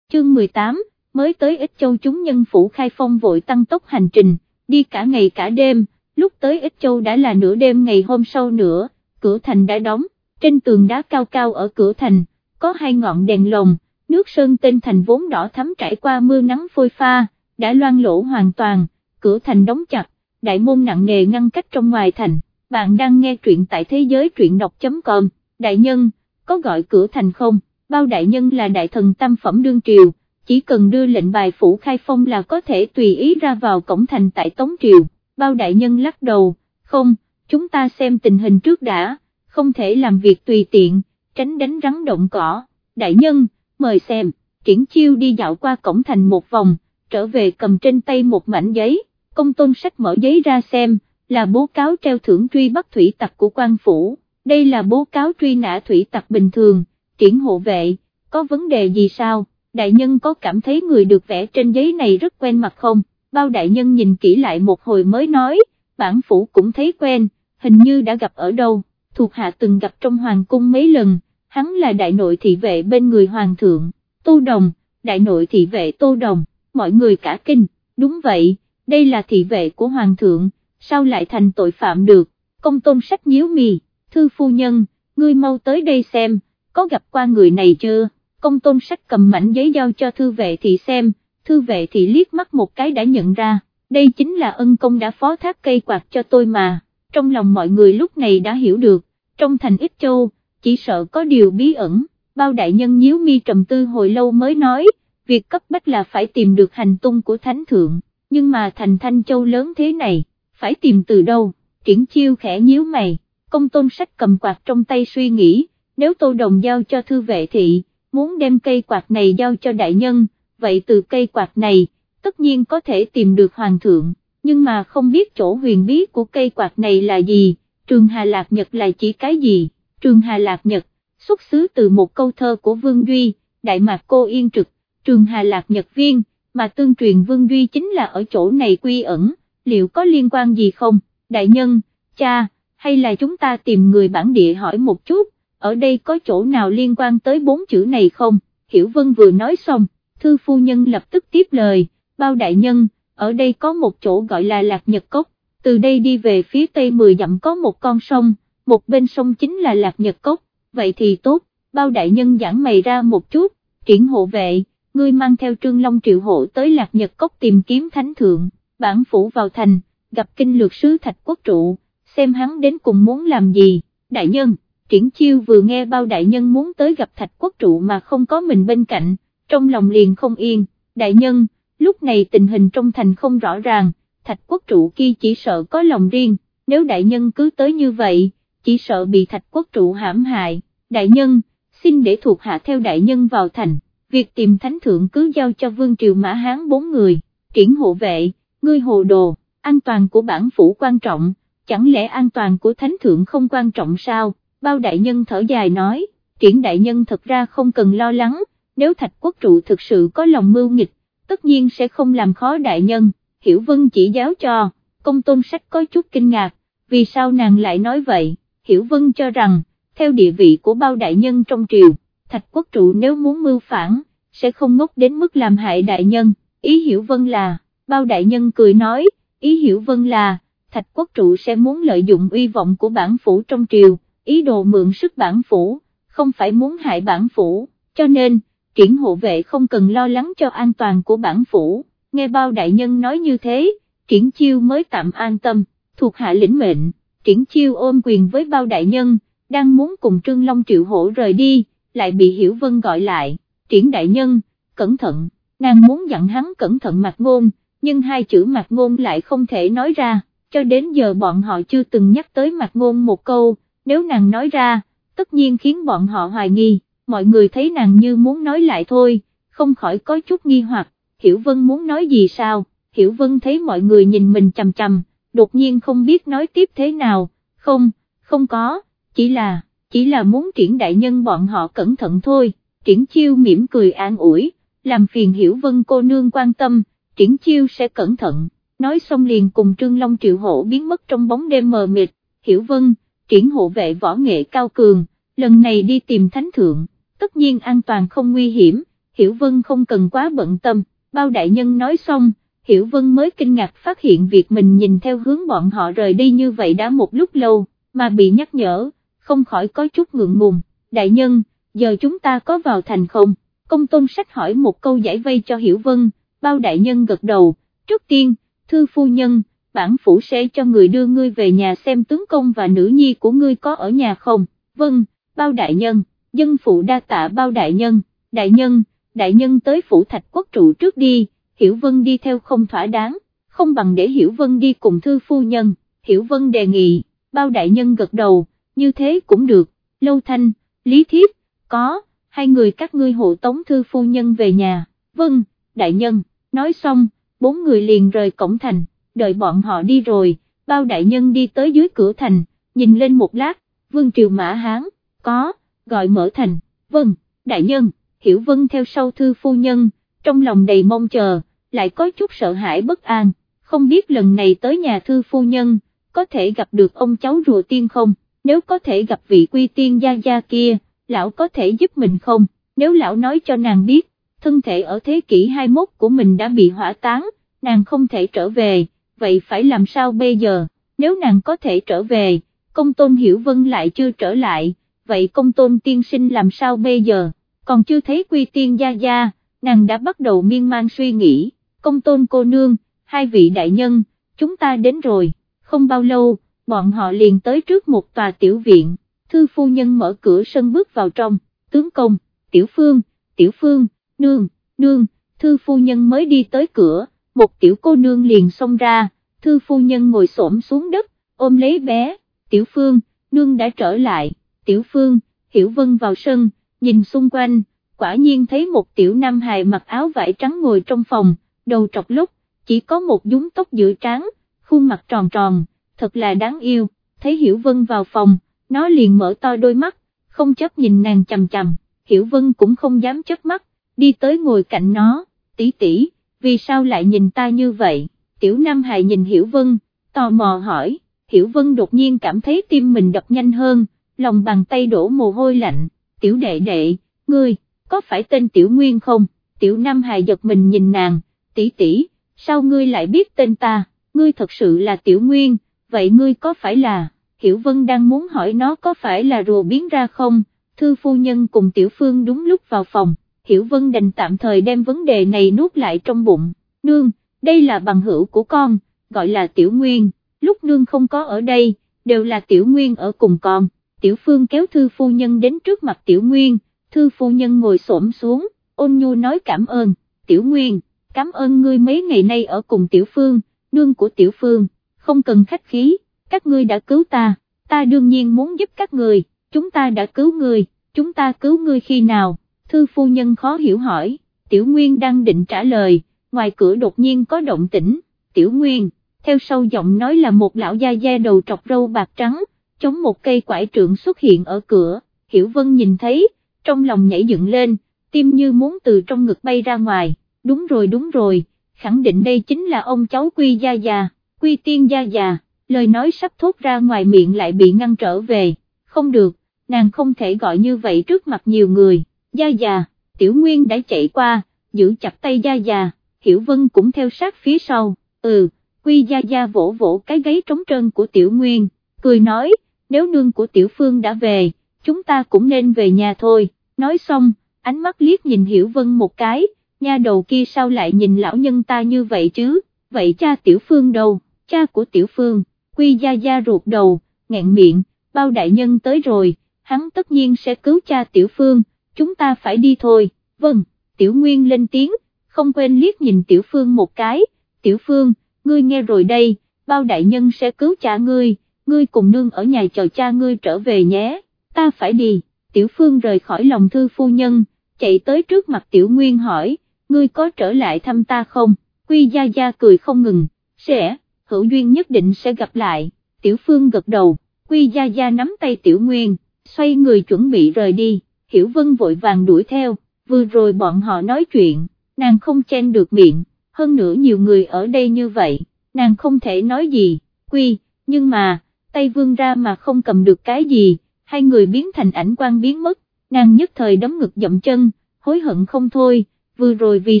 Chương 18, mới tới ít châu chúng nhân phủ khai phong vội tăng tốc hành trình, đi cả ngày cả đêm, lúc tới ít châu đã là nửa đêm ngày hôm sau nữa, cửa thành đã đóng, trên tường đá cao cao ở cửa thành, có hai ngọn đèn lồng, nước sơn tên thành vốn đỏ thắm trải qua mưa nắng phôi pha, đã loang lỗ hoàn toàn, cửa thành đóng chặt, đại môn nặng nề ngăn cách trong ngoài thành, bạn đang nghe truyện tại thế giới truyện đọc.com, đại nhân, có gọi cửa thành không, bao đại nhân là đại thần tam phẩm đương triều, chỉ cần đưa lệnh bài phủ khai phong là có thể tùy ý ra vào cổng thành tại Tống Triều, bao đại nhân lắc đầu, không, chúng ta xem tình hình trước đã, không thể làm việc tùy tiện, tránh đánh rắn động cỏ, đại nhân, mời xem, triển chiêu đi dạo qua cổng thành một vòng, trở về cầm trên tay một mảnh giấy, công tôn sách mở giấy ra xem, là bố cáo treo thưởng truy bắt thủy tặc của quan phủ, đây là bố cáo truy nã thủy tặc bình thường, triển hộ vệ, có vấn đề gì sao, đại nhân có cảm thấy người được vẽ trên giấy này rất quen mặt không, bao đại nhân nhìn kỹ lại một hồi mới nói, bản phủ cũng thấy quen, hình như đã gặp ở đâu, thuộc hạ từng gặp trong hoàng cung mấy lần, hắn là đại nội thị vệ bên người hoàng thượng, tô đồng, đại nội thị vệ tô đồng, mọi người cả kinh, đúng vậy, đây là thị vệ của hoàng thượng, sao lại thành tội phạm được, công tôn sách nhíu mì, thư phu nhân, ngươi mau tới đây xem, có gặp qua người này chưa, công tôn sách cầm mảnh giấy giao cho thư vệ thì xem, thư vệ thì liếc mắt một cái đã nhận ra, đây chính là ân công đã phó thác cây quạt cho tôi mà, trong lòng mọi người lúc này đã hiểu được, trong thành ít châu, chỉ sợ có điều bí ẩn, bao đại nhân nhíu mi trầm tư hồi lâu mới nói, việc cấp bách là phải tìm được hành tung của thánh thượng, nhưng mà thành thanh châu lớn thế này, phải tìm từ đâu, triển chiêu khẽ nhíu mày, công tôn sách cầm quạt trong tay suy nghĩ, nếu tô đồng giao cho thư vệ thị, muốn đem cây quạt này giao cho đại nhân, vậy từ cây quạt này, tất nhiên có thể tìm được hoàng thượng, nhưng mà không biết chỗ huyền bí của cây quạt này là gì, trường Hà Lạc Nhật là chỉ cái gì, trường Hà Lạc Nhật, xuất xứ từ một câu thơ của Vương Duy, Đại Mạc Cô Yên Trực, trường Hà Lạc Nhật Viên, mà tương truyền Vương Duy chính là ở chỗ này quy ẩn, liệu có liên quan gì không, đại nhân, cha, hay là chúng ta tìm người bản địa hỏi một chút, ở đây có chỗ nào liên quan tới bốn chữ này không, Hiểu Vân vừa nói xong, thư phu nhân lập tức tiếp lời, bao đại nhân, ở đây có một chỗ gọi là Lạc Nhật Cốc, từ đây đi về phía tây 10 dặm có một con sông, một bên sông chính là Lạc Nhật Cốc, vậy thì tốt, bao đại nhân giảng mày ra một chút, triển hộ vệ, ngươi mang theo Trương Long Triệu Hộ tới Lạc Nhật Cốc tìm kiếm thánh thượng, bản phủ vào thành, gặp kinh lược sứ Thạch Quốc Trụ, xem hắn đến cùng muốn làm gì, đại nhân, triển chiêu vừa nghe bao đại nhân muốn tới gặp Thạch Quốc Trụ mà không có mình bên cạnh, trong lòng liền không yên, đại nhân, lúc này tình hình trong thành không rõ ràng, Thạch Quốc Trụ kia chỉ sợ có lòng riêng, nếu đại nhân cứ tới như vậy, chỉ sợ bị Thạch Quốc Trụ hãm hại, đại nhân, xin để thuộc hạ theo đại nhân vào thành, việc tìm thánh thượng cứ giao cho Vương Triều Mã Hán bốn người, triển hộ vệ, ngươi hồ đồ, an toàn của bản phủ quan trọng, chẳng lẽ an toàn của thánh thượng không quan trọng sao, bao đại nhân thở dài nói, triển đại nhân thật ra không cần lo lắng, nếu thạch quốc trụ thực sự có lòng mưu nghịch, tất nhiên sẽ không làm khó đại nhân, hiểu vân chỉ giáo cho, công tôn sách có chút kinh ngạc, vì sao nàng lại nói vậy, hiểu vân cho rằng, theo địa vị của bao đại nhân trong triều, thạch quốc trụ nếu muốn mưu phản, sẽ không ngốc đến mức làm hại đại nhân, ý hiểu vân là, bao đại nhân cười nói, ý hiểu vân là, thạch quốc trụ sẽ muốn lợi dụng uy vọng của bản phủ trong triều, ý đồ mượn sức bản phủ, không phải muốn hại bản phủ, cho nên, triển hộ vệ không cần lo lắng cho an toàn của bản phủ, nghe bao đại nhân nói như thế, triển chiêu mới tạm an tâm, thuộc hạ lĩnh mệnh, triển chiêu ôm quyền với bao đại nhân, đang muốn cùng Trương Long triệu hổ rời đi, lại bị Hiểu Vân gọi lại, triển đại nhân, cẩn thận, nàng muốn dặn hắn cẩn thận mặt ngôn, nhưng hai chữ mặt ngôn lại không thể nói ra, cho đến giờ bọn họ chưa từng nhắc tới mặt ngôn một câu, nếu nàng nói ra, tất nhiên khiến bọn họ hoài nghi, mọi người thấy nàng như muốn nói lại thôi, không khỏi có chút nghi hoặc, Hiểu Vân muốn nói gì sao, Hiểu Vân thấy mọi người nhìn mình chầm chầm, đột nhiên không biết nói tiếp thế nào, không, không có, chỉ là, chỉ là muốn triển đại nhân bọn họ cẩn thận thôi, triển chiêu mỉm cười an ủi, làm phiền Hiểu Vân cô nương quan tâm, triển chiêu sẽ cẩn thận, nói xong liền cùng Trương Long Triệu Hổ biến mất trong bóng đêm mờ mịt, Hiểu Vân, triển hộ vệ võ nghệ cao cường, lần này đi tìm thánh thượng, tất nhiên an toàn không nguy hiểm, Hiểu Vân không cần quá bận tâm, bao đại nhân nói xong, Hiểu Vân mới kinh ngạc phát hiện việc mình nhìn theo hướng bọn họ rời đi như vậy đã một lúc lâu, mà bị nhắc nhở, không khỏi có chút ngượng ngùng, đại nhân, giờ chúng ta có vào thành không? Công tôn sách hỏi một câu giải vây cho Hiểu Vân, bao đại nhân gật đầu, trước tiên, thư phu nhân, bản phủ sẽ cho người đưa ngươi về nhà xem tướng công và nữ nhi của ngươi có ở nhà không, vâng, bao đại nhân, dân phụ đa tạ bao đại nhân, đại nhân, đại nhân tới phủ thạch quốc trụ trước đi, Hiểu Vân đi theo không thỏa đáng, không bằng để Hiểu Vân đi cùng thư phu nhân, Hiểu Vân đề nghị, bao đại nhân gật đầu, như thế cũng được, Lâu Thanh, Lý Thiếp, có, hai người các ngươi hộ tống thư phu nhân về nhà, vâng, đại nhân, nói xong, bốn người liền rời cổng thành, đợi bọn họ đi rồi, bao đại nhân đi tới dưới cửa thành, nhìn lên một lát, vương triều mã hán, có, gọi mở thành, vâng, đại nhân, hiểu vân theo sau thư phu nhân, trong lòng đầy mong chờ, lại có chút sợ hãi bất an, không biết lần này tới nhà thư phu nhân, có thể gặp được ông cháu rùa tiên không, nếu có thể gặp vị quy tiên gia gia kia, lão có thể giúp mình không, nếu lão nói cho nàng biết, thân thể ở thế kỷ 21 của mình đã bị hỏa táng, nàng không thể trở về, vậy phải làm sao bây giờ, nếu nàng có thể trở về, công tôn hiểu vân lại chưa trở lại, vậy công tôn tiên sinh làm sao bây giờ, còn chưa thấy quy tiên gia gia, nàng đã bắt đầu miên man suy nghĩ, công tôn cô nương, hai vị đại nhân, chúng ta đến rồi, không bao lâu, bọn họ liền tới trước một tòa tiểu viện, thư phu nhân mở cửa sân bước vào trong, tướng công, tiểu phương, tiểu phương, nương, nương, thư phu nhân mới đi tới cửa, một tiểu cô nương liền xông ra, thư phu nhân ngồi xổm xuống đất, ôm lấy bé, tiểu phương, nương đã trở lại, tiểu phương, hiểu vân vào sân, nhìn xung quanh, quả nhiên thấy một tiểu nam hài mặc áo vải trắng ngồi trong phòng, đầu trọc lúc, chỉ có một dúng tóc giữa trắng, khuôn mặt tròn tròn, thật là đáng yêu, thấy hiểu vân vào phòng, nó liền mở to đôi mắt, không chấp nhìn nàng chầm chầm, hiểu vân cũng không dám chớp mắt, đi tới ngồi cạnh nó, tỷ tỷ, vì sao lại nhìn ta như vậy, tiểu nam hài nhìn hiểu vân, tò mò hỏi, hiểu vân đột nhiên cảm thấy tim mình đập nhanh hơn, lòng bàn tay đổ mồ hôi lạnh, tiểu đệ đệ, ngươi, có phải tên tiểu nguyên không, tiểu nam hài giật mình nhìn nàng, tỷ tỷ, sao ngươi lại biết tên ta, ngươi thật sự là tiểu nguyên, vậy ngươi có phải là, hiểu vân đang muốn hỏi nó có phải là rùa biến ra không, thư phu nhân cùng tiểu phương đúng lúc vào phòng, Hiểu Vân đành tạm thời đem vấn đề này nuốt lại trong bụng, nương, đây là bằng hữu của con, gọi là Tiểu Nguyên, lúc nương không có ở đây, đều là Tiểu Nguyên ở cùng con, Tiểu Phương kéo thư phu nhân đến trước mặt Tiểu Nguyên, thư phu nhân ngồi xổm xuống, ôn nhu nói cảm ơn, Tiểu Nguyên, cảm ơn ngươi mấy ngày nay ở cùng Tiểu Phương, nương của Tiểu Phương, không cần khách khí, các ngươi đã cứu ta, ta đương nhiên muốn giúp các người, chúng ta đã cứu người, chúng ta cứu ngươi khi nào, thư phu nhân khó hiểu hỏi, Tiểu Nguyên đang định trả lời, ngoài cửa đột nhiên có động tĩnh, Tiểu Nguyên, theo sau giọng nói là một lão gia gia đầu trọc râu bạc trắng, chống một cây quải trượng xuất hiện ở cửa, Hiểu Vân nhìn thấy, trong lòng nhảy dựng lên, tim như muốn từ trong ngực bay ra ngoài, đúng rồi đúng rồi, khẳng định đây chính là ông cháu Quy Gia Già, Quy Tiên Gia Già, lời nói sắp thốt ra ngoài miệng lại bị ngăn trở về, không được, nàng không thể gọi như vậy trước mặt nhiều người, Gia Già, Tiểu Nguyên đã chạy qua, giữ chặt tay Gia Già, Hiểu Vân cũng theo sát phía sau, ừ, Quy Gia Gia vỗ vỗ cái gáy trống trơn của Tiểu Nguyên, cười nói, nếu nương của Tiểu Phương đã về, chúng ta cũng nên về nhà thôi, nói xong, ánh mắt liếc nhìn Hiểu Vân một cái, nha đầu kia sao lại nhìn lão nhân ta như vậy chứ, vậy cha Tiểu Phương đâu, cha của Tiểu Phương, Quy Gia Gia ruột đầu, ngẹn miệng, bao đại nhân tới rồi, hắn tất nhiên sẽ cứu cha Tiểu Phương, chúng ta phải đi thôi, vâng, Tiểu Nguyên lên tiếng, không quên liếc nhìn Tiểu Phương một cái, Tiểu Phương, ngươi nghe rồi đây, bao đại nhân sẽ cứu cha ngươi, ngươi cùng nương ở nhà chờ cha ngươi trở về nhé, ta phải đi, Tiểu Phương rời khỏi lòng thư phu nhân, chạy tới trước mặt Tiểu Nguyên hỏi, ngươi có trở lại thăm ta không, Quy Gia Gia cười không ngừng, sẽ, hữu duyên nhất định sẽ gặp lại, Tiểu Phương gật đầu, Quy Gia Gia nắm tay Tiểu Nguyên, xoay người chuẩn bị rời đi, Hiểu Vân vội vàng đuổi theo, vừa rồi bọn họ nói chuyện, nàng không chen được miệng, hơn nữa nhiều người ở đây như vậy, nàng không thể nói gì, Quy, nhưng mà, tay vương ra mà không cầm được cái gì, hai người biến thành ảnh quan biến mất, nàng nhất thời đấm ngực dậm chân, hối hận không thôi, vừa rồi vì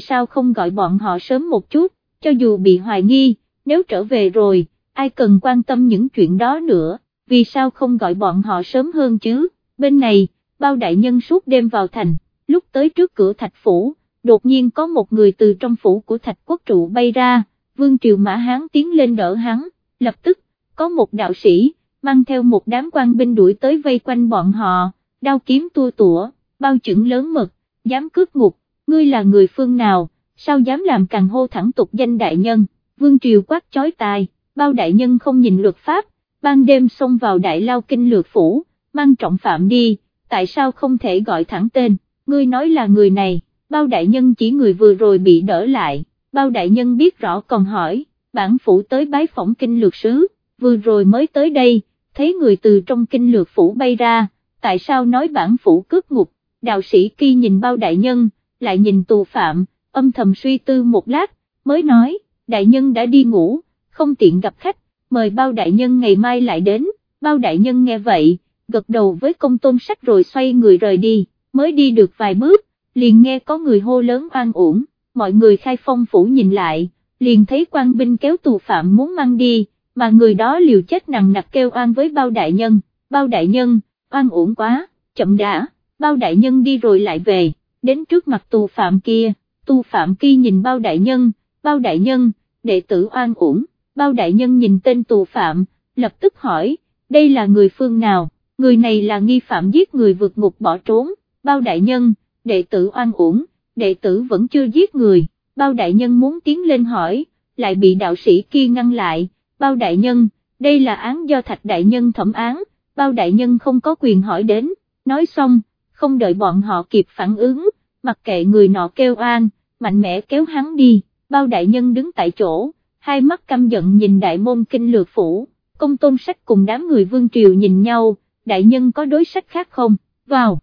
sao không gọi bọn họ sớm một chút, cho dù bị hoài nghi, nếu trở về rồi, ai cần quan tâm những chuyện đó nữa, vì sao không gọi bọn họ sớm hơn chứ, bên này, bao đại nhân suốt đêm vào thành, lúc tới trước cửa thạch phủ, đột nhiên có một người từ trong phủ của thạch quốc trụ bay ra, vương triều mã hán tiến lên đỡ hắn, lập tức, có một đạo sĩ, mang theo một đám quan binh đuổi tới vây quanh bọn họ, đao kiếm tua tủa, bao chững lớn mực, dám cướp ngục, ngươi là người phương nào, sao dám làm càng hô thẳng tục danh đại nhân, vương triều quát chói tai, bao đại nhân không nhìn luật pháp, ban đêm xông vào đại lao kinh lược phủ, mang trọng phạm đi, tại sao không thể gọi thẳng tên, ngươi nói là người này, bao đại nhân chỉ người vừa rồi bị đỡ lại, bao đại nhân biết rõ còn hỏi, bản phủ tới bái phỏng kinh lược sứ, vừa rồi mới tới đây, thấy người từ trong kinh lược phủ bay ra, tại sao nói bản phủ cướp ngục, đạo sĩ kia nhìn bao đại nhân, lại nhìn tù phạm, âm thầm suy tư một lát, mới nói, đại nhân đã đi ngủ, không tiện gặp khách, mời bao đại nhân ngày mai lại đến, bao đại nhân nghe vậy, gật đầu với công tôn sách rồi xoay người rời đi, mới đi được vài bước, liền nghe có người hô lớn oan uổng, mọi người khai phong phủ nhìn lại, liền thấy quan binh kéo tù phạm muốn mang đi, mà người đó liều chết nặng nặc kêu oan với bao đại nhân, bao đại nhân, oan uổng quá, chậm đã, bao đại nhân đi rồi lại về, đến trước mặt tù phạm kia, tù phạm kia nhìn bao đại nhân, bao đại nhân, đệ tử oan uổng, bao đại nhân nhìn tên tù phạm, lập tức hỏi, đây là người phương nào, người này là nghi phạm giết người vượt ngục bỏ trốn, bao đại nhân, đệ tử oan uổng, đệ tử vẫn chưa giết người, bao đại nhân muốn tiến lên hỏi, lại bị đạo sĩ kia ngăn lại, bao đại nhân, đây là án do thạch đại nhân thẩm án, bao đại nhân không có quyền hỏi đến, nói xong, không đợi bọn họ kịp phản ứng, mặc kệ người nọ kêu an, mạnh mẽ kéo hắn đi, bao đại nhân đứng tại chỗ, hai mắt căm giận nhìn đại môn kinh lược phủ, công tôn sách cùng đám người vương triều nhìn nhau, đại nhân có đối sách khác không, vào,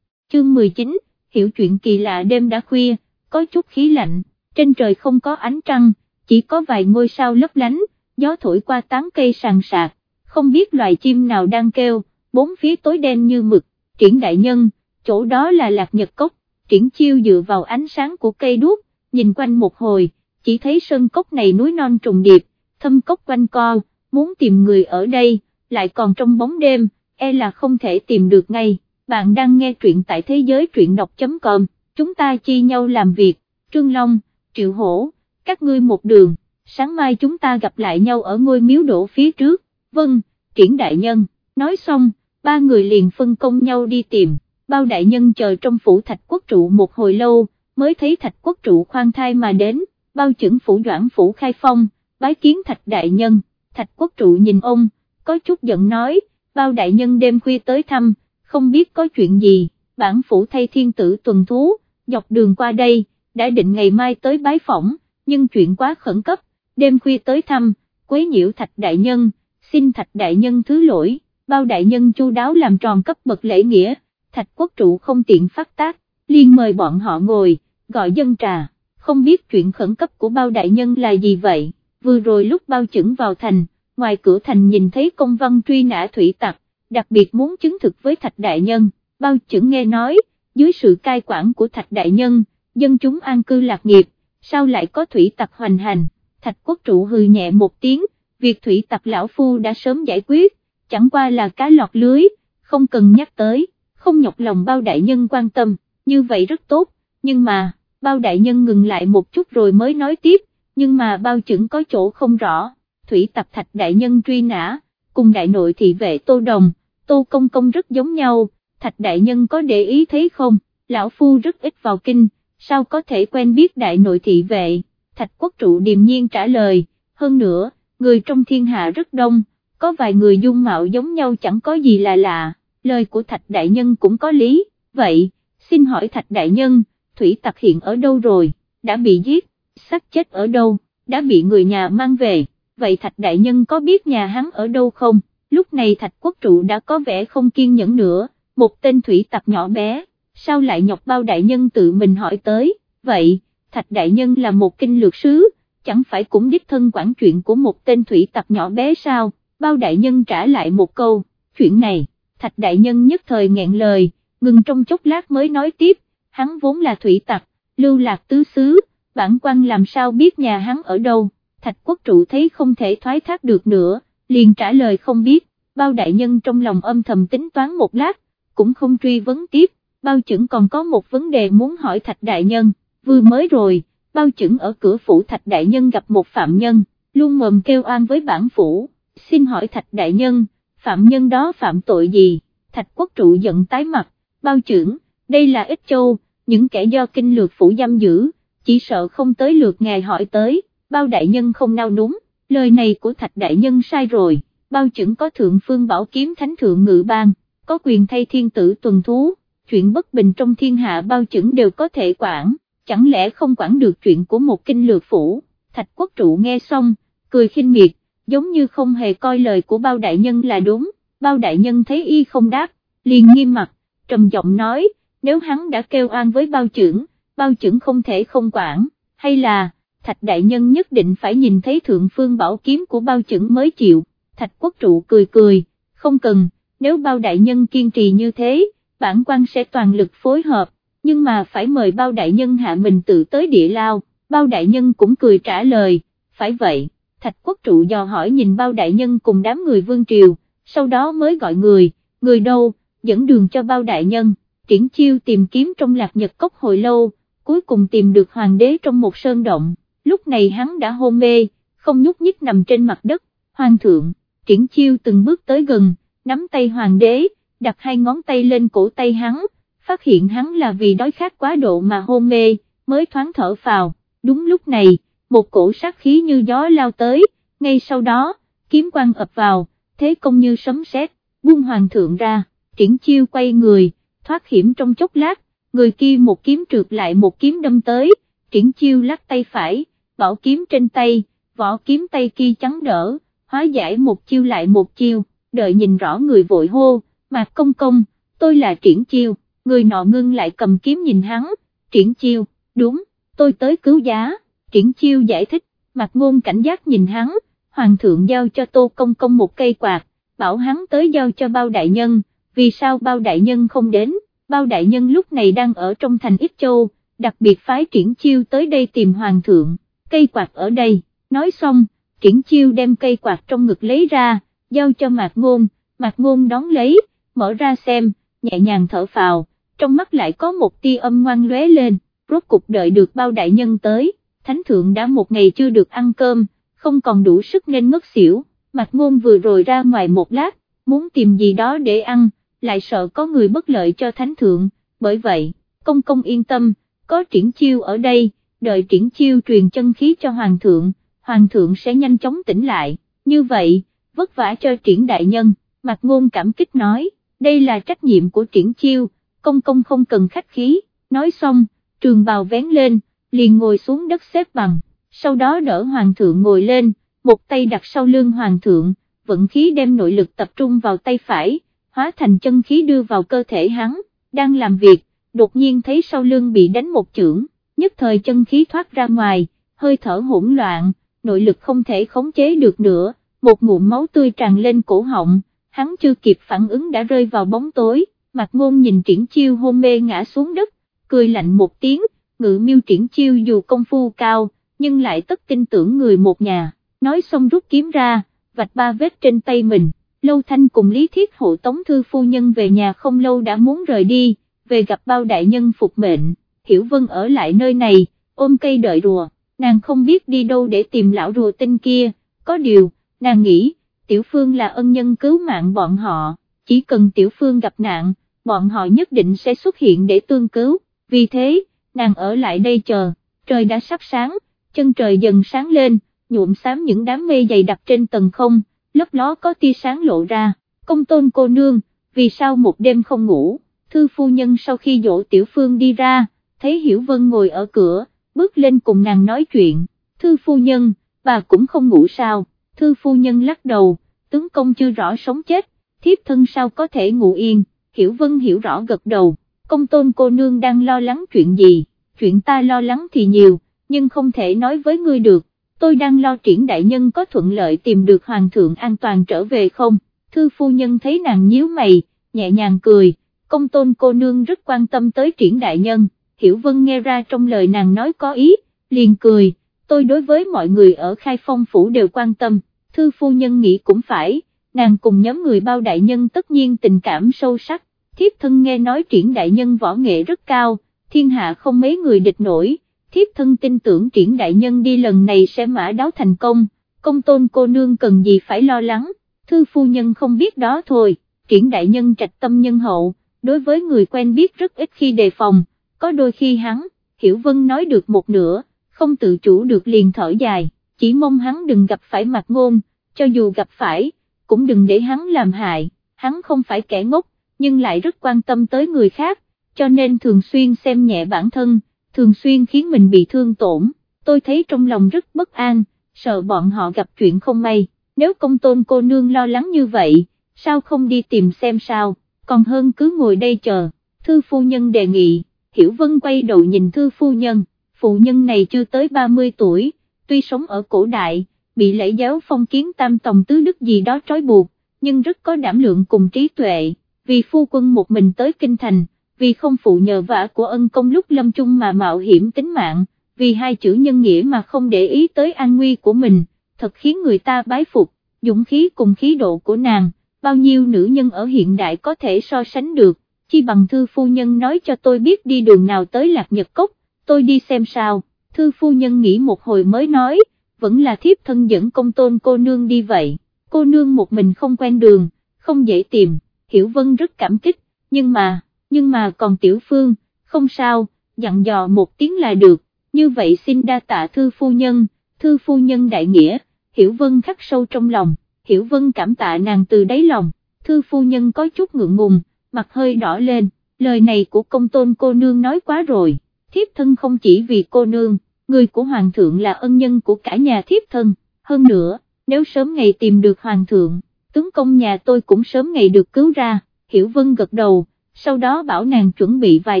chương 19, hiểu chuyện kỳ lạ đêm đã khuya, có chút khí lạnh, trên trời không có ánh trăng, chỉ có vài ngôi sao lấp lánh, gió thổi qua tán cây sàn sạc, không biết loài chim nào đang kêu, bốn phía tối đen như mực, triển đại nhân, chỗ đó là lạc nhật cốc, triển chiêu dựa vào ánh sáng của cây đuốc, nhìn quanh một hồi, chỉ thấy sơn cốc này núi non trùng điệp, thâm cốc quanh co, muốn tìm người ở đây, lại còn trong bóng đêm, e là không thể tìm được ngay, bạn đang nghe truyện tại thế giới truyện đọc.com. chúng ta chia nhau làm việc, Trương Long, Triệu Hổ, các ngươi một đường, sáng mai chúng ta gặp lại nhau ở ngôi miếu đổ phía trước, vâng, triển đại nhân, nói xong, ba người liền phân công nhau đi tìm, bao đại nhân chờ trong phủ thạch quốc trụ một hồi lâu, mới thấy thạch quốc trụ khoan thai mà đến, bao trưởng phủ doãn phủ khai phong, bái kiến thạch đại nhân, thạch quốc trụ nhìn ông, có chút giận nói, bao đại nhân đêm khuya tới thăm, không biết có chuyện gì, bản phủ thay thiên tử tuần thú, dọc đường qua đây, đã định ngày mai tới bái phỏng, nhưng chuyện quá khẩn cấp, đêm khuya tới thăm, quấy nhiễu thạch đại nhân, xin thạch đại nhân thứ lỗi, bao đại nhân chu đáo làm tròn cấp bậc lễ nghĩa, thạch quốc trụ không tiện phát tác, liền mời bọn họ ngồi, gọi dân trà, không biết chuyện khẩn cấp của bao đại nhân là gì vậy, vừa rồi lúc bao chững vào thành, ngoài cửa thành nhìn thấy công văn truy nã thủy tặc, đặc biệt muốn chứng thực với thạch đại nhân, bao chữ nghe nói, dưới sự cai quản của thạch đại nhân, dân chúng an cư lạc nghiệp, sao lại có thủy tặc hoành hành, thạch quốc trụ hừ nhẹ một tiếng, việc thủy tặc lão phu đã sớm giải quyết, chẳng qua là cá lọt lưới, không cần nhắc tới, không nhọc lòng bao đại nhân quan tâm, như vậy rất tốt, nhưng mà, bao đại nhân ngừng lại một chút rồi mới nói tiếp, nhưng mà bao chữ có chỗ không rõ, thủy tập thạch đại nhân truy nã, cùng đại nội thị vệ tô đồng, tô công công rất giống nhau, thạch đại nhân có để ý thấy không, lão phu rất ít vào kinh, sao có thể quen biết đại nội thị vệ, thạch quốc trụ điềm nhiên trả lời, hơn nữa, người trong thiên hạ rất đông, có vài người dung mạo giống nhau chẳng có gì là lạ, lời của thạch đại nhân cũng có lý, vậy, xin hỏi thạch đại nhân, thủy tặc hiện ở đâu rồi, đã bị giết, xác chết ở đâu, đã bị người nhà mang về, vậy thạch đại nhân có biết nhà hắn ở đâu không, lúc này thạch quốc trụ đã có vẻ không kiên nhẫn nữa, một tên thủy tặc nhỏ bé, sao lại nhọc bao đại nhân tự mình hỏi tới, vậy, thạch đại nhân là một kinh lược sứ, chẳng phải cũng đích thân quản chuyện của một tên thủy tặc nhỏ bé sao, bao đại nhân trả lại một câu, chuyện này, thạch đại nhân nhất thời nghẹn lời, ngừng trong chốc lát mới nói tiếp, hắn vốn là thủy tặc, lưu lạc tứ xứ, bản quan làm sao biết nhà hắn ở đâu, thạch quốc trụ thấy không thể thoái thác được nữa, liền trả lời không biết, bao đại nhân trong lòng âm thầm tính toán một lát, cũng không truy vấn tiếp, bao chững còn có một vấn đề muốn hỏi thạch đại nhân, vừa mới rồi, bao chững ở cửa phủ thạch đại nhân gặp một phạm nhân, luôn mồm kêu oan với bản phủ, xin hỏi thạch đại nhân, phạm nhân đó phạm tội gì, thạch quốc trụ giận tái mặt, bao trưởng, đây là ít châu, những kẻ do kinh lược phủ giam giữ, chỉ sợ không tới lượt ngài hỏi tới, bao đại nhân không nao núng, lời này của thạch đại nhân sai rồi, bao trưởng có thượng phương bảo kiếm thánh thượng ngự bang, có quyền thay thiên tử tuần thú, chuyện bất bình trong thiên hạ bao trưởng đều có thể quản, chẳng lẽ không quản được chuyện của một kinh lược phủ, thạch quốc trụ nghe xong, cười khinh miệt, giống như không hề coi lời của bao đại nhân là đúng, bao đại nhân thấy y không đáp, liền nghiêm mặt, trầm giọng nói, nếu hắn đã kêu an với bao trưởng, bao trưởng không thể không quản, hay là, thạch đại nhân nhất định phải nhìn thấy thượng phương bảo kiếm của bao trưởng mới chịu, thạch quốc trụ cười cười, không cần, nếu bao đại nhân kiên trì như thế, bản quan sẽ toàn lực phối hợp, nhưng mà phải mời bao đại nhân hạ mình tự tới địa lao, bao đại nhân cũng cười trả lời, phải vậy, thạch quốc trụ dò hỏi nhìn bao đại nhân cùng đám người vương triều, sau đó mới gọi người, người đâu, dẫn đường cho bao đại nhân, triển chiêu tìm kiếm trong lạc nhật cốc hồi lâu, cuối cùng tìm được hoàng đế trong một sơn động, lúc này hắn đã hôn mê, không nhúc nhích nằm trên mặt đất, hoàng thượng, triển chiêu từng bước tới gần, nắm tay hoàng đế, đặt hai ngón tay lên cổ tay hắn, phát hiện hắn là vì đói khát quá độ mà hôn mê, mới thoáng thở phào, đúng lúc này, một cổ sát khí như gió lao tới, ngay sau đó, kiếm quang ập vào, thế công như sấm sét, buông hoàng thượng ra, triển chiêu quay người, thoát hiểm trong chốc lát, người kia một kiếm trượt lại một kiếm đâm tới, triển chiêu lắc tay phải, bảo kiếm trên tay, vỏ kiếm tay kia trắng đỡ, hóa giải một chiêu lại một chiêu, đợi nhìn rõ người vội hô, mạc công công, tôi là triển chiêu, người nọ ngưng lại cầm kiếm nhìn hắn, triển chiêu, đúng, tôi tới cứu giá, triển chiêu giải thích, mạc ngôn cảnh giác nhìn hắn, hoàng thượng giao cho tô công công một cây quạt, bảo hắn tới giao cho bao đại nhân, vì sao bao đại nhân không đến, bao đại nhân lúc này đang ở trong thành Ít Châu, đặc biệt phái triển chiêu tới đây tìm hoàng thượng, cây quạt ở đây, nói xong, triển chiêu đem cây quạt trong ngực lấy ra, giao cho mạc ngôn, mạc ngôn đón lấy, mở ra xem, nhẹ nhàng thở phào, trong mắt lại có một tia âm ngoan lóe lên, rốt cục đợi được bao đại nhân tới, thánh thượng đã một ngày chưa được ăn cơm, không còn đủ sức nên ngất xỉu, mạc ngôn vừa rồi ra ngoài một lát, muốn tìm gì đó để ăn, lại sợ có người bất lợi cho thánh thượng, bởi vậy, công công yên tâm, có triển chiêu ở đây, đợi triển chiêu truyền chân khí cho hoàng thượng, hoàng thượng sẽ nhanh chóng tỉnh lại, như vậy, vất vả cho triển đại nhân, mặt ngôn cảm kích nói, đây là trách nhiệm của triển chiêu, công công không cần khách khí, nói xong, trường bào vén lên, liền ngồi xuống đất xếp bằng, sau đó đỡ hoàng thượng ngồi lên, một tay đặt sau lưng hoàng thượng, vận khí đem nội lực tập trung vào tay phải, hóa thành chân khí đưa vào cơ thể hắn, đang làm việc, đột nhiên thấy sau lưng bị đánh một chưởng, nhất thời chân khí thoát ra ngoài, hơi thở hỗn loạn, nội lực không thể khống chế được nữa, một ngụm máu tươi tràn lên cổ họng, hắn chưa kịp phản ứng đã rơi vào bóng tối, mặt ngôn nhìn triển chiêu hôn mê ngã xuống đất, cười lạnh một tiếng, ngự miêu triển chiêu dù công phu cao, nhưng lại tất tin tưởng người một nhà, nói xong rút kiếm ra, vạch ba vết trên tay mình, Lâu Thanh cùng Lý Thiết hộ tống thư phu nhân về nhà không lâu đã muốn rời đi, về gặp bao đại nhân phục mệnh, Hiểu Vân ở lại nơi này, ôm cây đợi rùa, nàng không biết đi đâu để tìm lão rùa tinh kia, có điều, nàng nghĩ, Tiểu Phương là ân nhân cứu mạng bọn họ, chỉ cần Tiểu Phương gặp nạn, bọn họ nhất định sẽ xuất hiện để tương cứu, vì thế, nàng ở lại đây chờ, trời đã sắp sáng, chân trời dần sáng lên, nhuộm xám những đám mây dày đặc trên tầng không, lấp ló có tia sáng lộ ra, công tôn cô nương, vì sao một đêm không ngủ, thư phu nhân sau khi dỗ tiểu phương đi ra, thấy Hiểu Vân ngồi ở cửa, bước lên cùng nàng nói chuyện, thư phu nhân, bà cũng không ngủ sao, thư phu nhân lắc đầu, tướng công chưa rõ sống chết, thiếp thân sao có thể ngủ yên, Hiểu Vân hiểu rõ gật đầu, công tôn cô nương đang lo lắng chuyện gì, chuyện ta lo lắng thì nhiều, nhưng không thể nói với ngươi được, tôi đang lo triển đại nhân có thuận lợi tìm được hoàng thượng an toàn trở về không, thư phu nhân thấy nàng nhíu mày, nhẹ nhàng cười, công tôn cô nương rất quan tâm tới triển đại nhân, hiểu vân nghe ra trong lời nàng nói có ý, liền cười, tôi đối với mọi người ở khai phong phủ đều quan tâm, thư phu nhân nghĩ cũng phải, nàng cùng nhóm người bao đại nhân tất nhiên tình cảm sâu sắc, thiếp thân nghe nói triển đại nhân võ nghệ rất cao, thiên hạ không mấy người địch nổi thiếp thân tin tưởng triển đại nhân đi lần này sẽ mã đáo thành công, công tôn cô nương cần gì phải lo lắng, thư phu nhân không biết đó thôi, triển đại nhân trạch tâm nhân hậu, đối với người quen biết rất ít khi đề phòng, có đôi khi hắn, Hiểu Vân nói được một nửa, không tự chủ được liền thở dài, chỉ mong hắn đừng gặp phải mặt ngôn, cho dù gặp phải, cũng đừng để hắn làm hại, hắn không phải kẻ ngốc, nhưng lại rất quan tâm tới người khác, cho nên thường xuyên xem nhẹ bản thân, thường xuyên khiến mình bị thương tổn, tôi thấy trong lòng rất bất an, sợ bọn họ gặp chuyện không may, nếu công tôn cô nương lo lắng như vậy, sao không đi tìm xem sao, còn hơn cứ ngồi đây chờ, thư phu nhân đề nghị, Hiểu Vân quay đầu nhìn thư phu nhân, phụ nhân này chưa tới 30 tuổi, tuy sống ở cổ đại, bị lễ giáo phong kiến tam tòng tứ đức gì đó trói buộc, nhưng rất có đảm lượng cùng trí tuệ, vì phu quân một mình tới kinh thành vì không phụ nhờ vả của ân công lúc lâm chung mà mạo hiểm tính mạng, vì hai chữ nhân nghĩa mà không để ý tới an nguy của mình, thật khiến người ta bái phục, dũng khí cùng khí độ của nàng, bao nhiêu nữ nhân ở hiện đại có thể so sánh được, chi bằng thư phu nhân nói cho tôi biết đi đường nào tới Lạc Nhật Cốc, tôi đi xem sao, thư phu nhân nghĩ một hồi mới nói, vẫn là thiếp thân dẫn công tôn cô nương đi vậy, cô nương một mình không quen đường, không dễ tìm, Hiểu Vân rất cảm kích, nhưng mà nhưng mà còn tiểu phương, không sao, dặn dò một tiếng là được, như vậy xin đa tạ thư phu nhân, thư phu nhân đại nghĩa, hiểu vân khắc sâu trong lòng, hiểu vân cảm tạ nàng từ đáy lòng, thư phu nhân có chút ngượng ngùng, mặt hơi đỏ lên, lời này của công tôn cô nương nói quá rồi, thiếp thân không chỉ vì cô nương, người của hoàng thượng là ân nhân của cả nhà thiếp thân, hơn nữa, nếu sớm ngày tìm được hoàng thượng, tướng công nhà tôi cũng sớm ngày được cứu ra, hiểu vân gật đầu sau đó bảo nàng chuẩn bị vài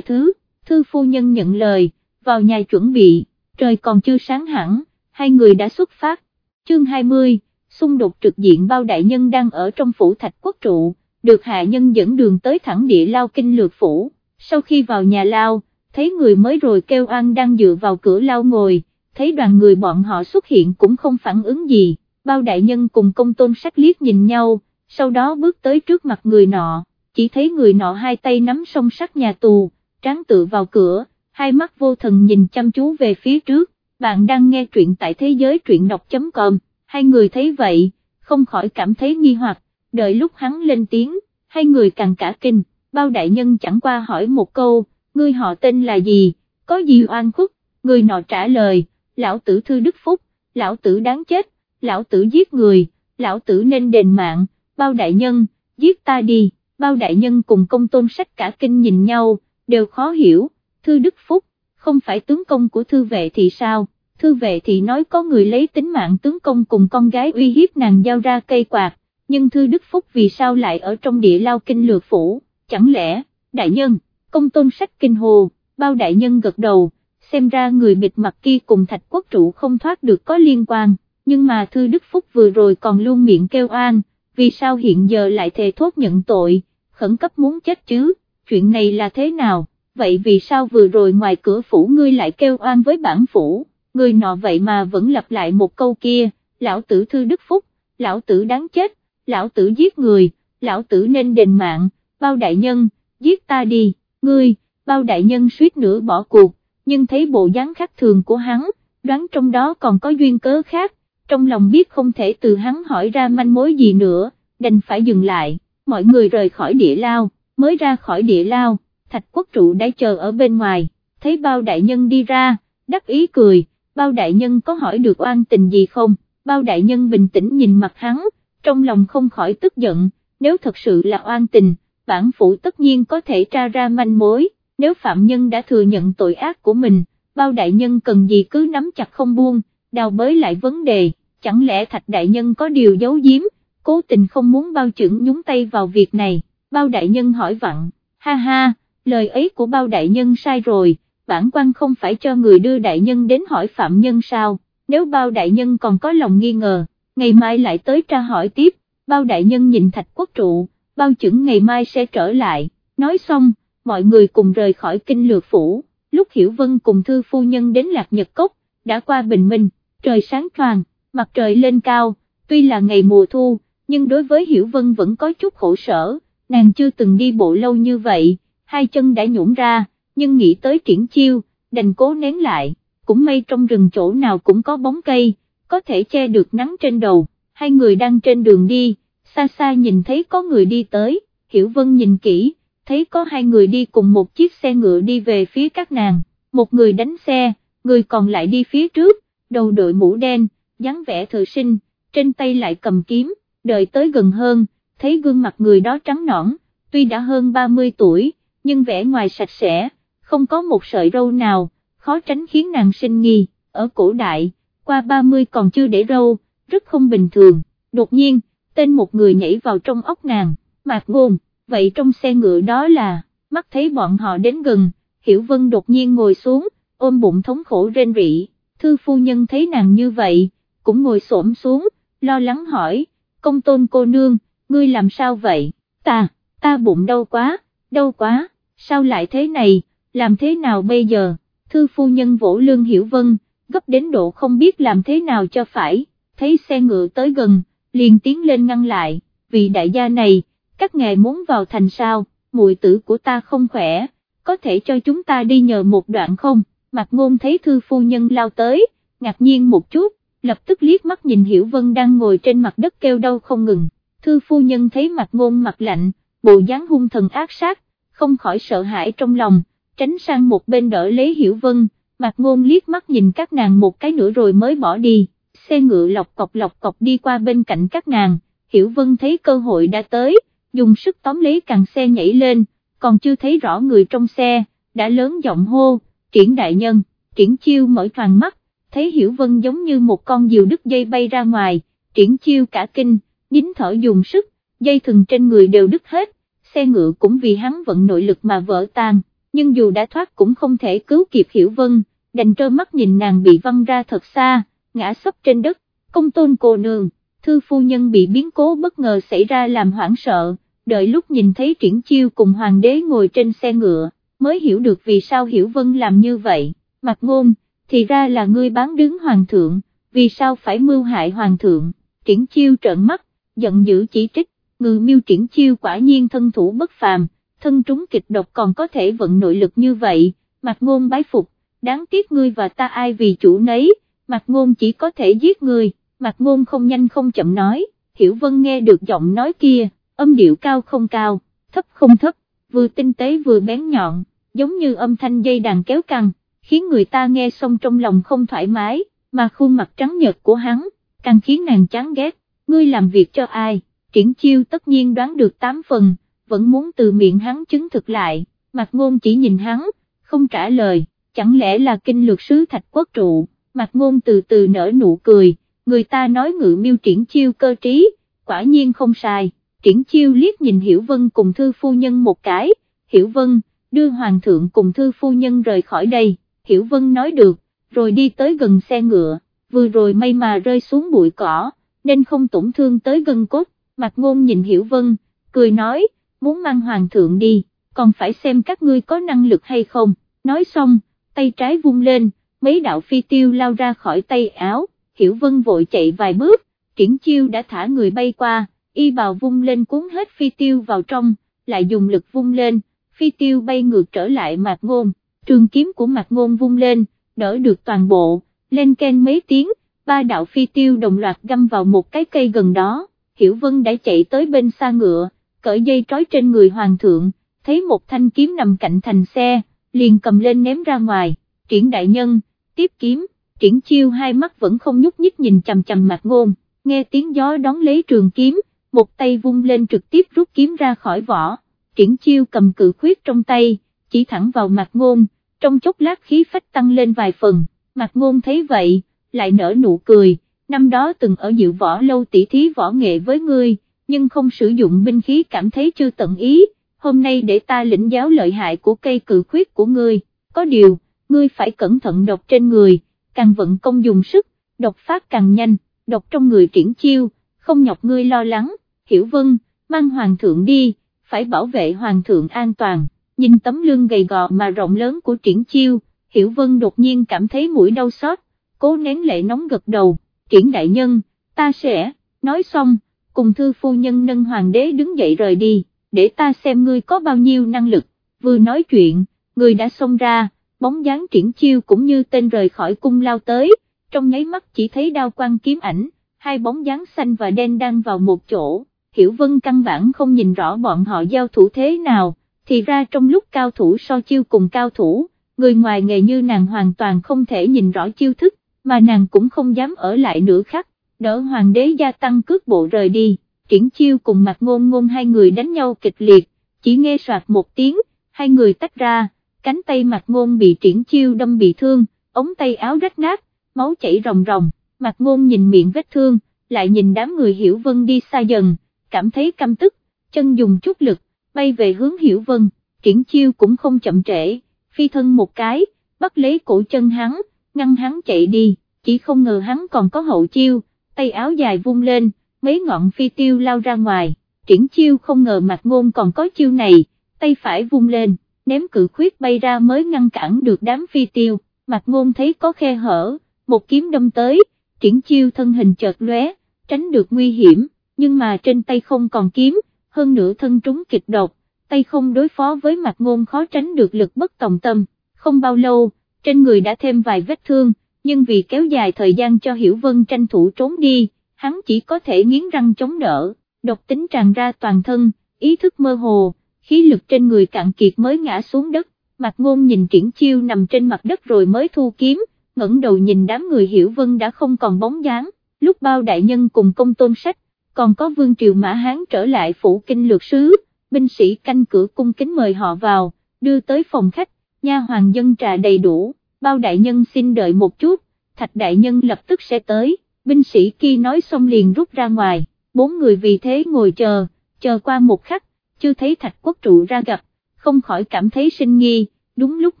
thứ, thư phu nhân nhận lời, vào nhà chuẩn bị, trời còn chưa sáng hẳn, hai người đã xuất phát, chương 20, xung đột trực diện bao đại nhân đang ở trong phủ thạch quốc trụ, được hạ nhân dẫn đường tới thẳng địa lao kinh lược phủ, sau khi vào nhà lao, thấy người mới rồi kêu oan đang dựa vào cửa lao ngồi, thấy đoàn người bọn họ xuất hiện cũng không phản ứng gì, bao đại nhân cùng công tôn sách liếc nhìn nhau, sau đó bước tới trước mặt người nọ. Chỉ thấy người nọ hai tay nắm song sắt nhà tù, tráng tự vào cửa, hai mắt vô thần nhìn chăm chú về phía trước, bạn đang nghe truyện tại thế giới truyện đọc.com, hai người thấy vậy, không khỏi cảm thấy nghi hoặc, đợi lúc hắn lên tiếng, hai người càng cả kinh, bao đại nhân chẳng qua hỏi một câu, ngươi họ tên là gì, có gì oan khuất, người nọ trả lời, lão tử thư đức phúc, lão tử đáng chết, lão tử giết người, lão tử nên đền mạng, bao đại nhân, giết ta đi, bao đại nhân cùng công tôn sách cả kinh nhìn nhau, đều khó hiểu, thư đức phúc, không phải tướng công của thư vệ thì sao, thư vệ thì nói có người lấy tính mạng tướng công cùng con gái uy hiếp nàng giao ra cây quạt, nhưng thư đức phúc vì sao lại ở trong địa lao kinh lược phủ, chẳng lẽ, đại nhân, công tôn sách kinh hồ, bao đại nhân gật đầu, xem ra người bịt mặt kia cùng thạch quốc trụ không thoát được có liên quan, nhưng mà thư đức phúc vừa rồi còn luôn miệng kêu an, vì sao hiện giờ lại thề thốt nhận tội, khẩn cấp muốn chết chứ, chuyện này là thế nào, vậy vì sao vừa rồi ngoài cửa phủ ngươi lại kêu oan với bản phủ, người nọ vậy mà vẫn lặp lại một câu kia, lão tử thư đức phúc, lão tử đáng chết, lão tử giết người, lão tử nên đền mạng, bao đại nhân, giết ta đi, ngươi, bao đại nhân suýt nữa bỏ cuộc, nhưng thấy bộ dáng khác thường của hắn, đoán trong đó còn có duyên cớ khác, trong lòng biết không thể từ hắn hỏi ra manh mối gì nữa, đành phải dừng lại, mọi người rời khỏi địa lao, mới ra khỏi địa lao, thạch quốc trụ đã chờ ở bên ngoài, thấy bao đại nhân đi ra, đắc ý cười, bao đại nhân có hỏi được oan tình gì không, bao đại nhân bình tĩnh nhìn mặt hắn, trong lòng không khỏi tức giận, nếu thật sự là oan tình, bản phủ tất nhiên có thể tra ra manh mối, nếu phạm nhân đã thừa nhận tội ác của mình, bao đại nhân cần gì cứ nắm chặt không buông, đào bới lại vấn đề, chẳng lẽ thạch đại nhân có điều giấu giếm, cố tình không muốn bao trưởng nhúng tay vào việc này, bao đại nhân hỏi vặn, ha ha, lời ấy của bao đại nhân sai rồi, bản quan không phải cho người đưa đại nhân đến hỏi phạm nhân sao, nếu bao đại nhân còn có lòng nghi ngờ, ngày mai lại tới tra hỏi tiếp, bao đại nhân nhìn thạch quốc trụ, bao chuẩn ngày mai sẽ trở lại, nói xong, mọi người cùng rời khỏi kinh lược phủ, lúc Hiểu Vân cùng thư phu nhân đến Lạc Nhật Cốc, đã qua bình minh, trời sáng choàng, mặt trời lên cao, tuy là ngày mùa thu, nhưng đối với Hiểu Vân vẫn có chút khổ sở, nàng chưa từng đi bộ lâu như vậy, hai chân đã nhũn ra, nhưng nghĩ tới triển chiêu, đành cố nén lại, cũng may trong rừng chỗ nào cũng có bóng cây, có thể che được nắng trên đầu, hai người đang trên đường đi, xa xa nhìn thấy có người đi tới, Hiểu Vân nhìn kỹ, thấy có hai người đi cùng một chiếc xe ngựa đi về phía các nàng, một người đánh xe, người còn lại đi phía trước, đầu đội mũ đen, dáng vẻ thừa sinh, trên tay lại cầm kiếm, đợi tới gần hơn, thấy gương mặt người đó trắng nõn, tuy đã hơn 30 tuổi, nhưng vẻ ngoài sạch sẽ, không có một sợi râu nào, khó tránh khiến nàng sinh nghi, ở cổ đại, qua 30 còn chưa để râu, rất không bình thường, đột nhiên, tên một người nhảy vào trong ốc nàng, mạc ngôn, vậy trong xe ngựa đó là, mắt thấy bọn họ đến gần, Hiểu Vân đột nhiên ngồi xuống, ôm bụng thống khổ rên rỉ, thư phu nhân thấy nàng như vậy, cũng ngồi xổm xuống, lo lắng hỏi, công tôn cô nương, ngươi làm sao vậy, ta, ta bụng đau quá, đau quá, sao lại thế này, làm thế nào bây giờ, thư phu nhân vỗ lương hiểu vân, gấp đến độ không biết làm thế nào cho phải, thấy xe ngựa tới gần, liền tiến lên ngăn lại, vì đại gia này, các ngài muốn vào thành sao, mùi tử của ta không khỏe, có thể cho chúng ta đi nhờ một đoạn không, mặt ngôn thấy thư phu nhân lao tới, ngạc nhiên một chút, lập tức liếc mắt nhìn Hiểu Vân đang ngồi trên mặt đất kêu đau không ngừng, thư phu nhân thấy mặt ngôn mặt lạnh, bộ dáng hung thần ác sát, không khỏi sợ hãi trong lòng, tránh sang một bên đỡ lấy Hiểu Vân, mặt ngôn liếc mắt nhìn các nàng một cái nữa rồi mới bỏ đi, xe ngựa lọc cọc lọc cọc đi qua bên cạnh các nàng, Hiểu Vân thấy cơ hội đã tới, dùng sức tóm lấy càng xe nhảy lên, còn chưa thấy rõ người trong xe, đã lớn giọng hô, triển đại nhân, triển chiêu mở toàn mắt, thấy Hiểu Vân giống như một con diều đứt dây bay ra ngoài, triển chiêu cả kinh, nín thở dùng sức, dây thừng trên người đều đứt hết, xe ngựa cũng vì hắn vận nội lực mà vỡ tan, nhưng dù đã thoát cũng không thể cứu kịp Hiểu Vân, đành trơ mắt nhìn nàng bị văng ra thật xa, ngã sấp trên đất, công tôn cô nương, thư phu nhân bị biến cố bất ngờ xảy ra làm hoảng sợ, đợi lúc nhìn thấy triển chiêu cùng hoàng đế ngồi trên xe ngựa, mới hiểu được vì sao Hiểu Vân làm như vậy, mặt ngôn, thì ra là ngươi bán đứng hoàng thượng, vì sao phải mưu hại hoàng thượng, triển chiêu trợn mắt, giận dữ chỉ trích, ngự miêu triển chiêu quả nhiên thân thủ bất phàm, thân trúng kịch độc còn có thể vận nội lực như vậy, mặt ngôn bái phục, đáng tiếc ngươi và ta ai vì chủ nấy, mặt ngôn chỉ có thể giết ngươi, mặt ngôn không nhanh không chậm nói, hiểu vân nghe được giọng nói kia, âm điệu cao không cao, thấp không thấp, vừa tinh tế vừa bén nhọn, giống như âm thanh dây đàn kéo căng, khiến người ta nghe xong trong lòng không thoải mái, mà khuôn mặt trắng nhợt của hắn, càng khiến nàng chán ghét, ngươi làm việc cho ai, triển chiêu tất nhiên đoán được 8 phần, vẫn muốn từ miệng hắn chứng thực lại, mặt ngôn chỉ nhìn hắn, không trả lời, chẳng lẽ là kinh lược sứ thạch quốc trụ, mặt ngôn từ từ nở nụ cười, người ta nói ngự miêu triển chiêu cơ trí, quả nhiên không sai, triển chiêu liếc nhìn Hiểu Vân cùng thư phu nhân một cái, Hiểu Vân, đưa hoàng thượng cùng thư phu nhân rời khỏi đây, Hiểu Vân nói được, rồi đi tới gần xe ngựa, vừa rồi may mà rơi xuống bụi cỏ, nên không tổn thương tới gân cốt, mặt ngôn nhìn Hiểu Vân, cười nói, muốn mang hoàng thượng đi, còn phải xem các ngươi có năng lực hay không, nói xong, tay trái vung lên, mấy đạo phi tiêu lao ra khỏi tay áo, Hiểu Vân vội chạy vài bước, triển chiêu đã thả người bay qua, y bào vung lên cuốn hết phi tiêu vào trong, lại dùng lực vung lên, phi tiêu bay ngược trở lại mạc ngôn, trường kiếm của mạc ngôn vung lên, đỡ được toàn bộ, lên ken mấy tiếng, ba đạo phi tiêu đồng loạt găm vào một cái cây gần đó, Hiểu Vân đã chạy tới bên xa ngựa, cởi dây trói trên người hoàng thượng, thấy một thanh kiếm nằm cạnh thành xe, liền cầm lên ném ra ngoài, triển đại nhân, tiếp kiếm, triển chiêu hai mắt vẫn không nhúc nhích nhìn chầm chầm mặt ngôn, nghe tiếng gió đón lấy trường kiếm, một tay vung lên trực tiếp rút kiếm ra khỏi vỏ, triển chiêu cầm cự khuyết trong tay, chỉ thẳng vào mặt ngôn, trong chốc lát khí phách tăng lên vài phần, mặt ngôn thấy vậy, lại nở nụ cười, năm đó từng ở dự võ lâu tỉ thí võ nghệ với ngươi, nhưng không sử dụng binh khí cảm thấy chưa tận ý, hôm nay để ta lĩnh giáo lợi hại của cây cự khuyết của ngươi, có điều, ngươi phải cẩn thận độc trên người, càng vận công dùng sức, độc phát càng nhanh, độc trong người triển chiêu, không nhọc ngươi lo lắng, hiểu vân, mang hoàng thượng đi, phải bảo vệ hoàng thượng an toàn, nhìn tấm lưng gầy gò mà rộng lớn của triển chiêu, hiểu vân đột nhiên cảm thấy mũi đau xót, cố nén lệ nóng gật đầu, triển đại nhân, ta sẽ, nói xong, cùng thư phu nhân nâng hoàng đế đứng dậy rời đi, để ta xem ngươi có bao nhiêu năng lực, vừa nói chuyện, người đã xông ra, bóng dáng triển chiêu cũng như tên rời khỏi cung lao tới, trong nháy mắt chỉ thấy đao quang kiếm ảnh, hai bóng dáng xanh và đen đang vào một chỗ, Hiểu Vân căn bản không nhìn rõ bọn họ giao thủ thế nào, thì ra trong lúc cao thủ so chiêu cùng cao thủ, người ngoài nghề như nàng hoàn toàn không thể nhìn rõ chiêu thức, mà nàng cũng không dám ở lại nữa khác đỡ hoàng đế gia tăng cước bộ rời đi, triển chiêu cùng mặt ngôn ngôn hai người đánh nhau kịch liệt, chỉ nghe soạt một tiếng, hai người tách ra, cánh tay mặt ngôn bị triển chiêu đâm bị thương, ống tay áo rách nát, máu chảy ròng ròng, mặt ngôn nhìn miệng vết thương, lại nhìn đám người hiểu vân đi xa dần, cảm thấy căm tức, chân dùng chút lực, bay về hướng hiểu vân, triển chiêu cũng không chậm trễ, phi thân một cái, bắt lấy cổ chân hắn, ngăn hắn chạy đi, chỉ không ngờ hắn còn có hậu chiêu, tay áo dài vung lên, mấy ngọn phi tiêu lao ra ngoài, triển chiêu không ngờ mặt ngôn còn có chiêu này, tay phải vung lên, ném cự khuyết bay ra mới ngăn cản được đám phi tiêu, mặt ngôn thấy có khe hở, một kiếm đâm tới, triển chiêu thân hình chợt lóe, tránh được nguy hiểm, nhưng mà trên tay không còn kiếm, hơn nữa thân trúng kịch độc, tay không đối phó với mặt ngôn khó tránh được lực bất tòng tâm, không bao lâu, trên người đã thêm vài vết thương, nhưng vì kéo dài thời gian cho Hiểu Vân tranh thủ trốn đi, hắn chỉ có thể nghiến răng chống đỡ, độc tính tràn ra toàn thân, ý thức mơ hồ, khí lực trên người cạn kiệt mới ngã xuống đất, mặt ngôn nhìn triển chiêu nằm trên mặt đất rồi mới thu kiếm, ngẩng đầu nhìn đám người Hiểu Vân đã không còn bóng dáng, lúc bao đại nhân cùng công tôn sách, còn có vương triều Mã Hán trở lại phủ kinh lược sứ, binh sĩ canh cửa cung kính mời họ vào, đưa tới phòng khách, nha hoàng dân trà đầy đủ, bao đại nhân xin đợi một chút, thạch đại nhân lập tức sẽ tới, binh sĩ kia nói xong liền rút ra ngoài, bốn người vì thế ngồi chờ, chờ qua một khắc, chưa thấy thạch quốc trụ ra gặp, không khỏi cảm thấy sinh nghi, đúng lúc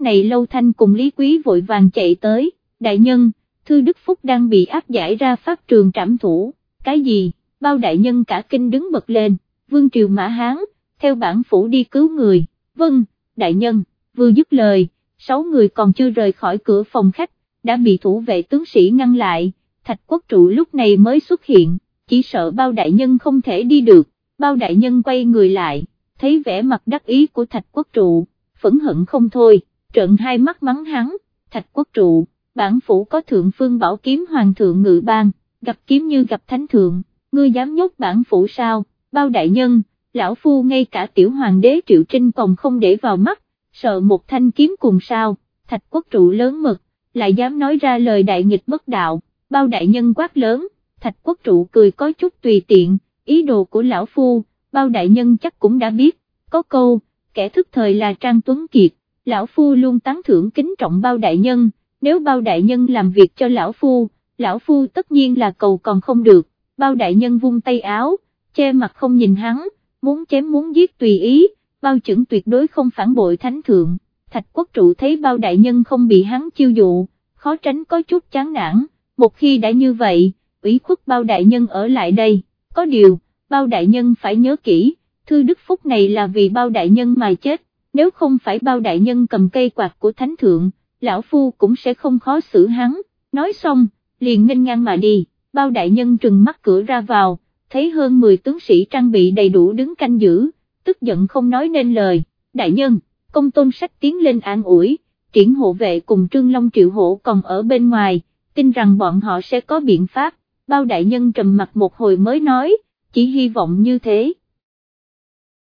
này Lâu Thanh cùng Lý Quý vội vàng chạy tới, đại nhân, Thư Đức Phúc đang bị áp giải ra pháp trường trảm thủ, cái gì, bao đại nhân cả kinh đứng bật lên, Vương Triều Mã Hán, theo bản phủ đi cứu người, vâng, đại nhân, vừa dứt lời, sáu người còn chưa rời khỏi cửa phòng khách, đã bị thủ vệ tướng sĩ ngăn lại, thạch quốc trụ lúc này mới xuất hiện, chỉ sợ bao đại nhân không thể đi được, bao đại nhân quay người lại, thấy vẻ mặt đắc ý của thạch quốc trụ, phẫn hận không thôi, trợn hai mắt mắng hắn, thạch quốc trụ, bản phủ có thượng phương bảo kiếm hoàng thượng ngự ban, gặp kiếm như gặp thánh thượng, ngươi dám nhốt bản phủ sao, bao đại nhân, lão phu ngay cả tiểu hoàng đế triệu trinh còn không để vào mắt, sợ một thanh kiếm cùng sao, thạch quốc trụ lớn mực, lại dám nói ra lời đại nghịch bất đạo, bao đại nhân quát lớn, thạch quốc trụ cười có chút tùy tiện, ý đồ của lão phu, bao đại nhân chắc cũng đã biết, có câu, kẻ thức thời là Trang Tuấn Kiệt, lão phu luôn tán thưởng kính trọng bao đại nhân, nếu bao đại nhân làm việc cho lão phu, lão phu tất nhiên là cầu còn không được, bao đại nhân vung tay áo, che mặt không nhìn hắn, muốn chém muốn giết tùy ý, bao chuẩn tuyệt đối không phản bội thánh thượng, thạch quốc trụ thấy bao đại nhân không bị hắn chiêu dụ, khó tránh có chút chán nản, một khi đã như vậy, ủy khuất bao đại nhân ở lại đây, có điều, bao đại nhân phải nhớ kỹ, thư đức phúc này là vì bao đại nhân mà chết, nếu không phải bao đại nhân cầm cây quạt của thánh thượng, lão phu cũng sẽ không khó xử hắn, nói xong, liền nghênh ngang mà đi, bao đại nhân trừng mắt cửa ra vào, thấy hơn 10 tướng sĩ trang bị đầy đủ đứng canh giữ, tức giận không nói nên lời, đại nhân, công tôn sách tiến lên an ủi, triển hộ vệ cùng trương long triệu hộ còn ở bên ngoài, tin rằng bọn họ sẽ có biện pháp, bao đại nhân trầm mặt một hồi mới nói, chỉ hy vọng như thế.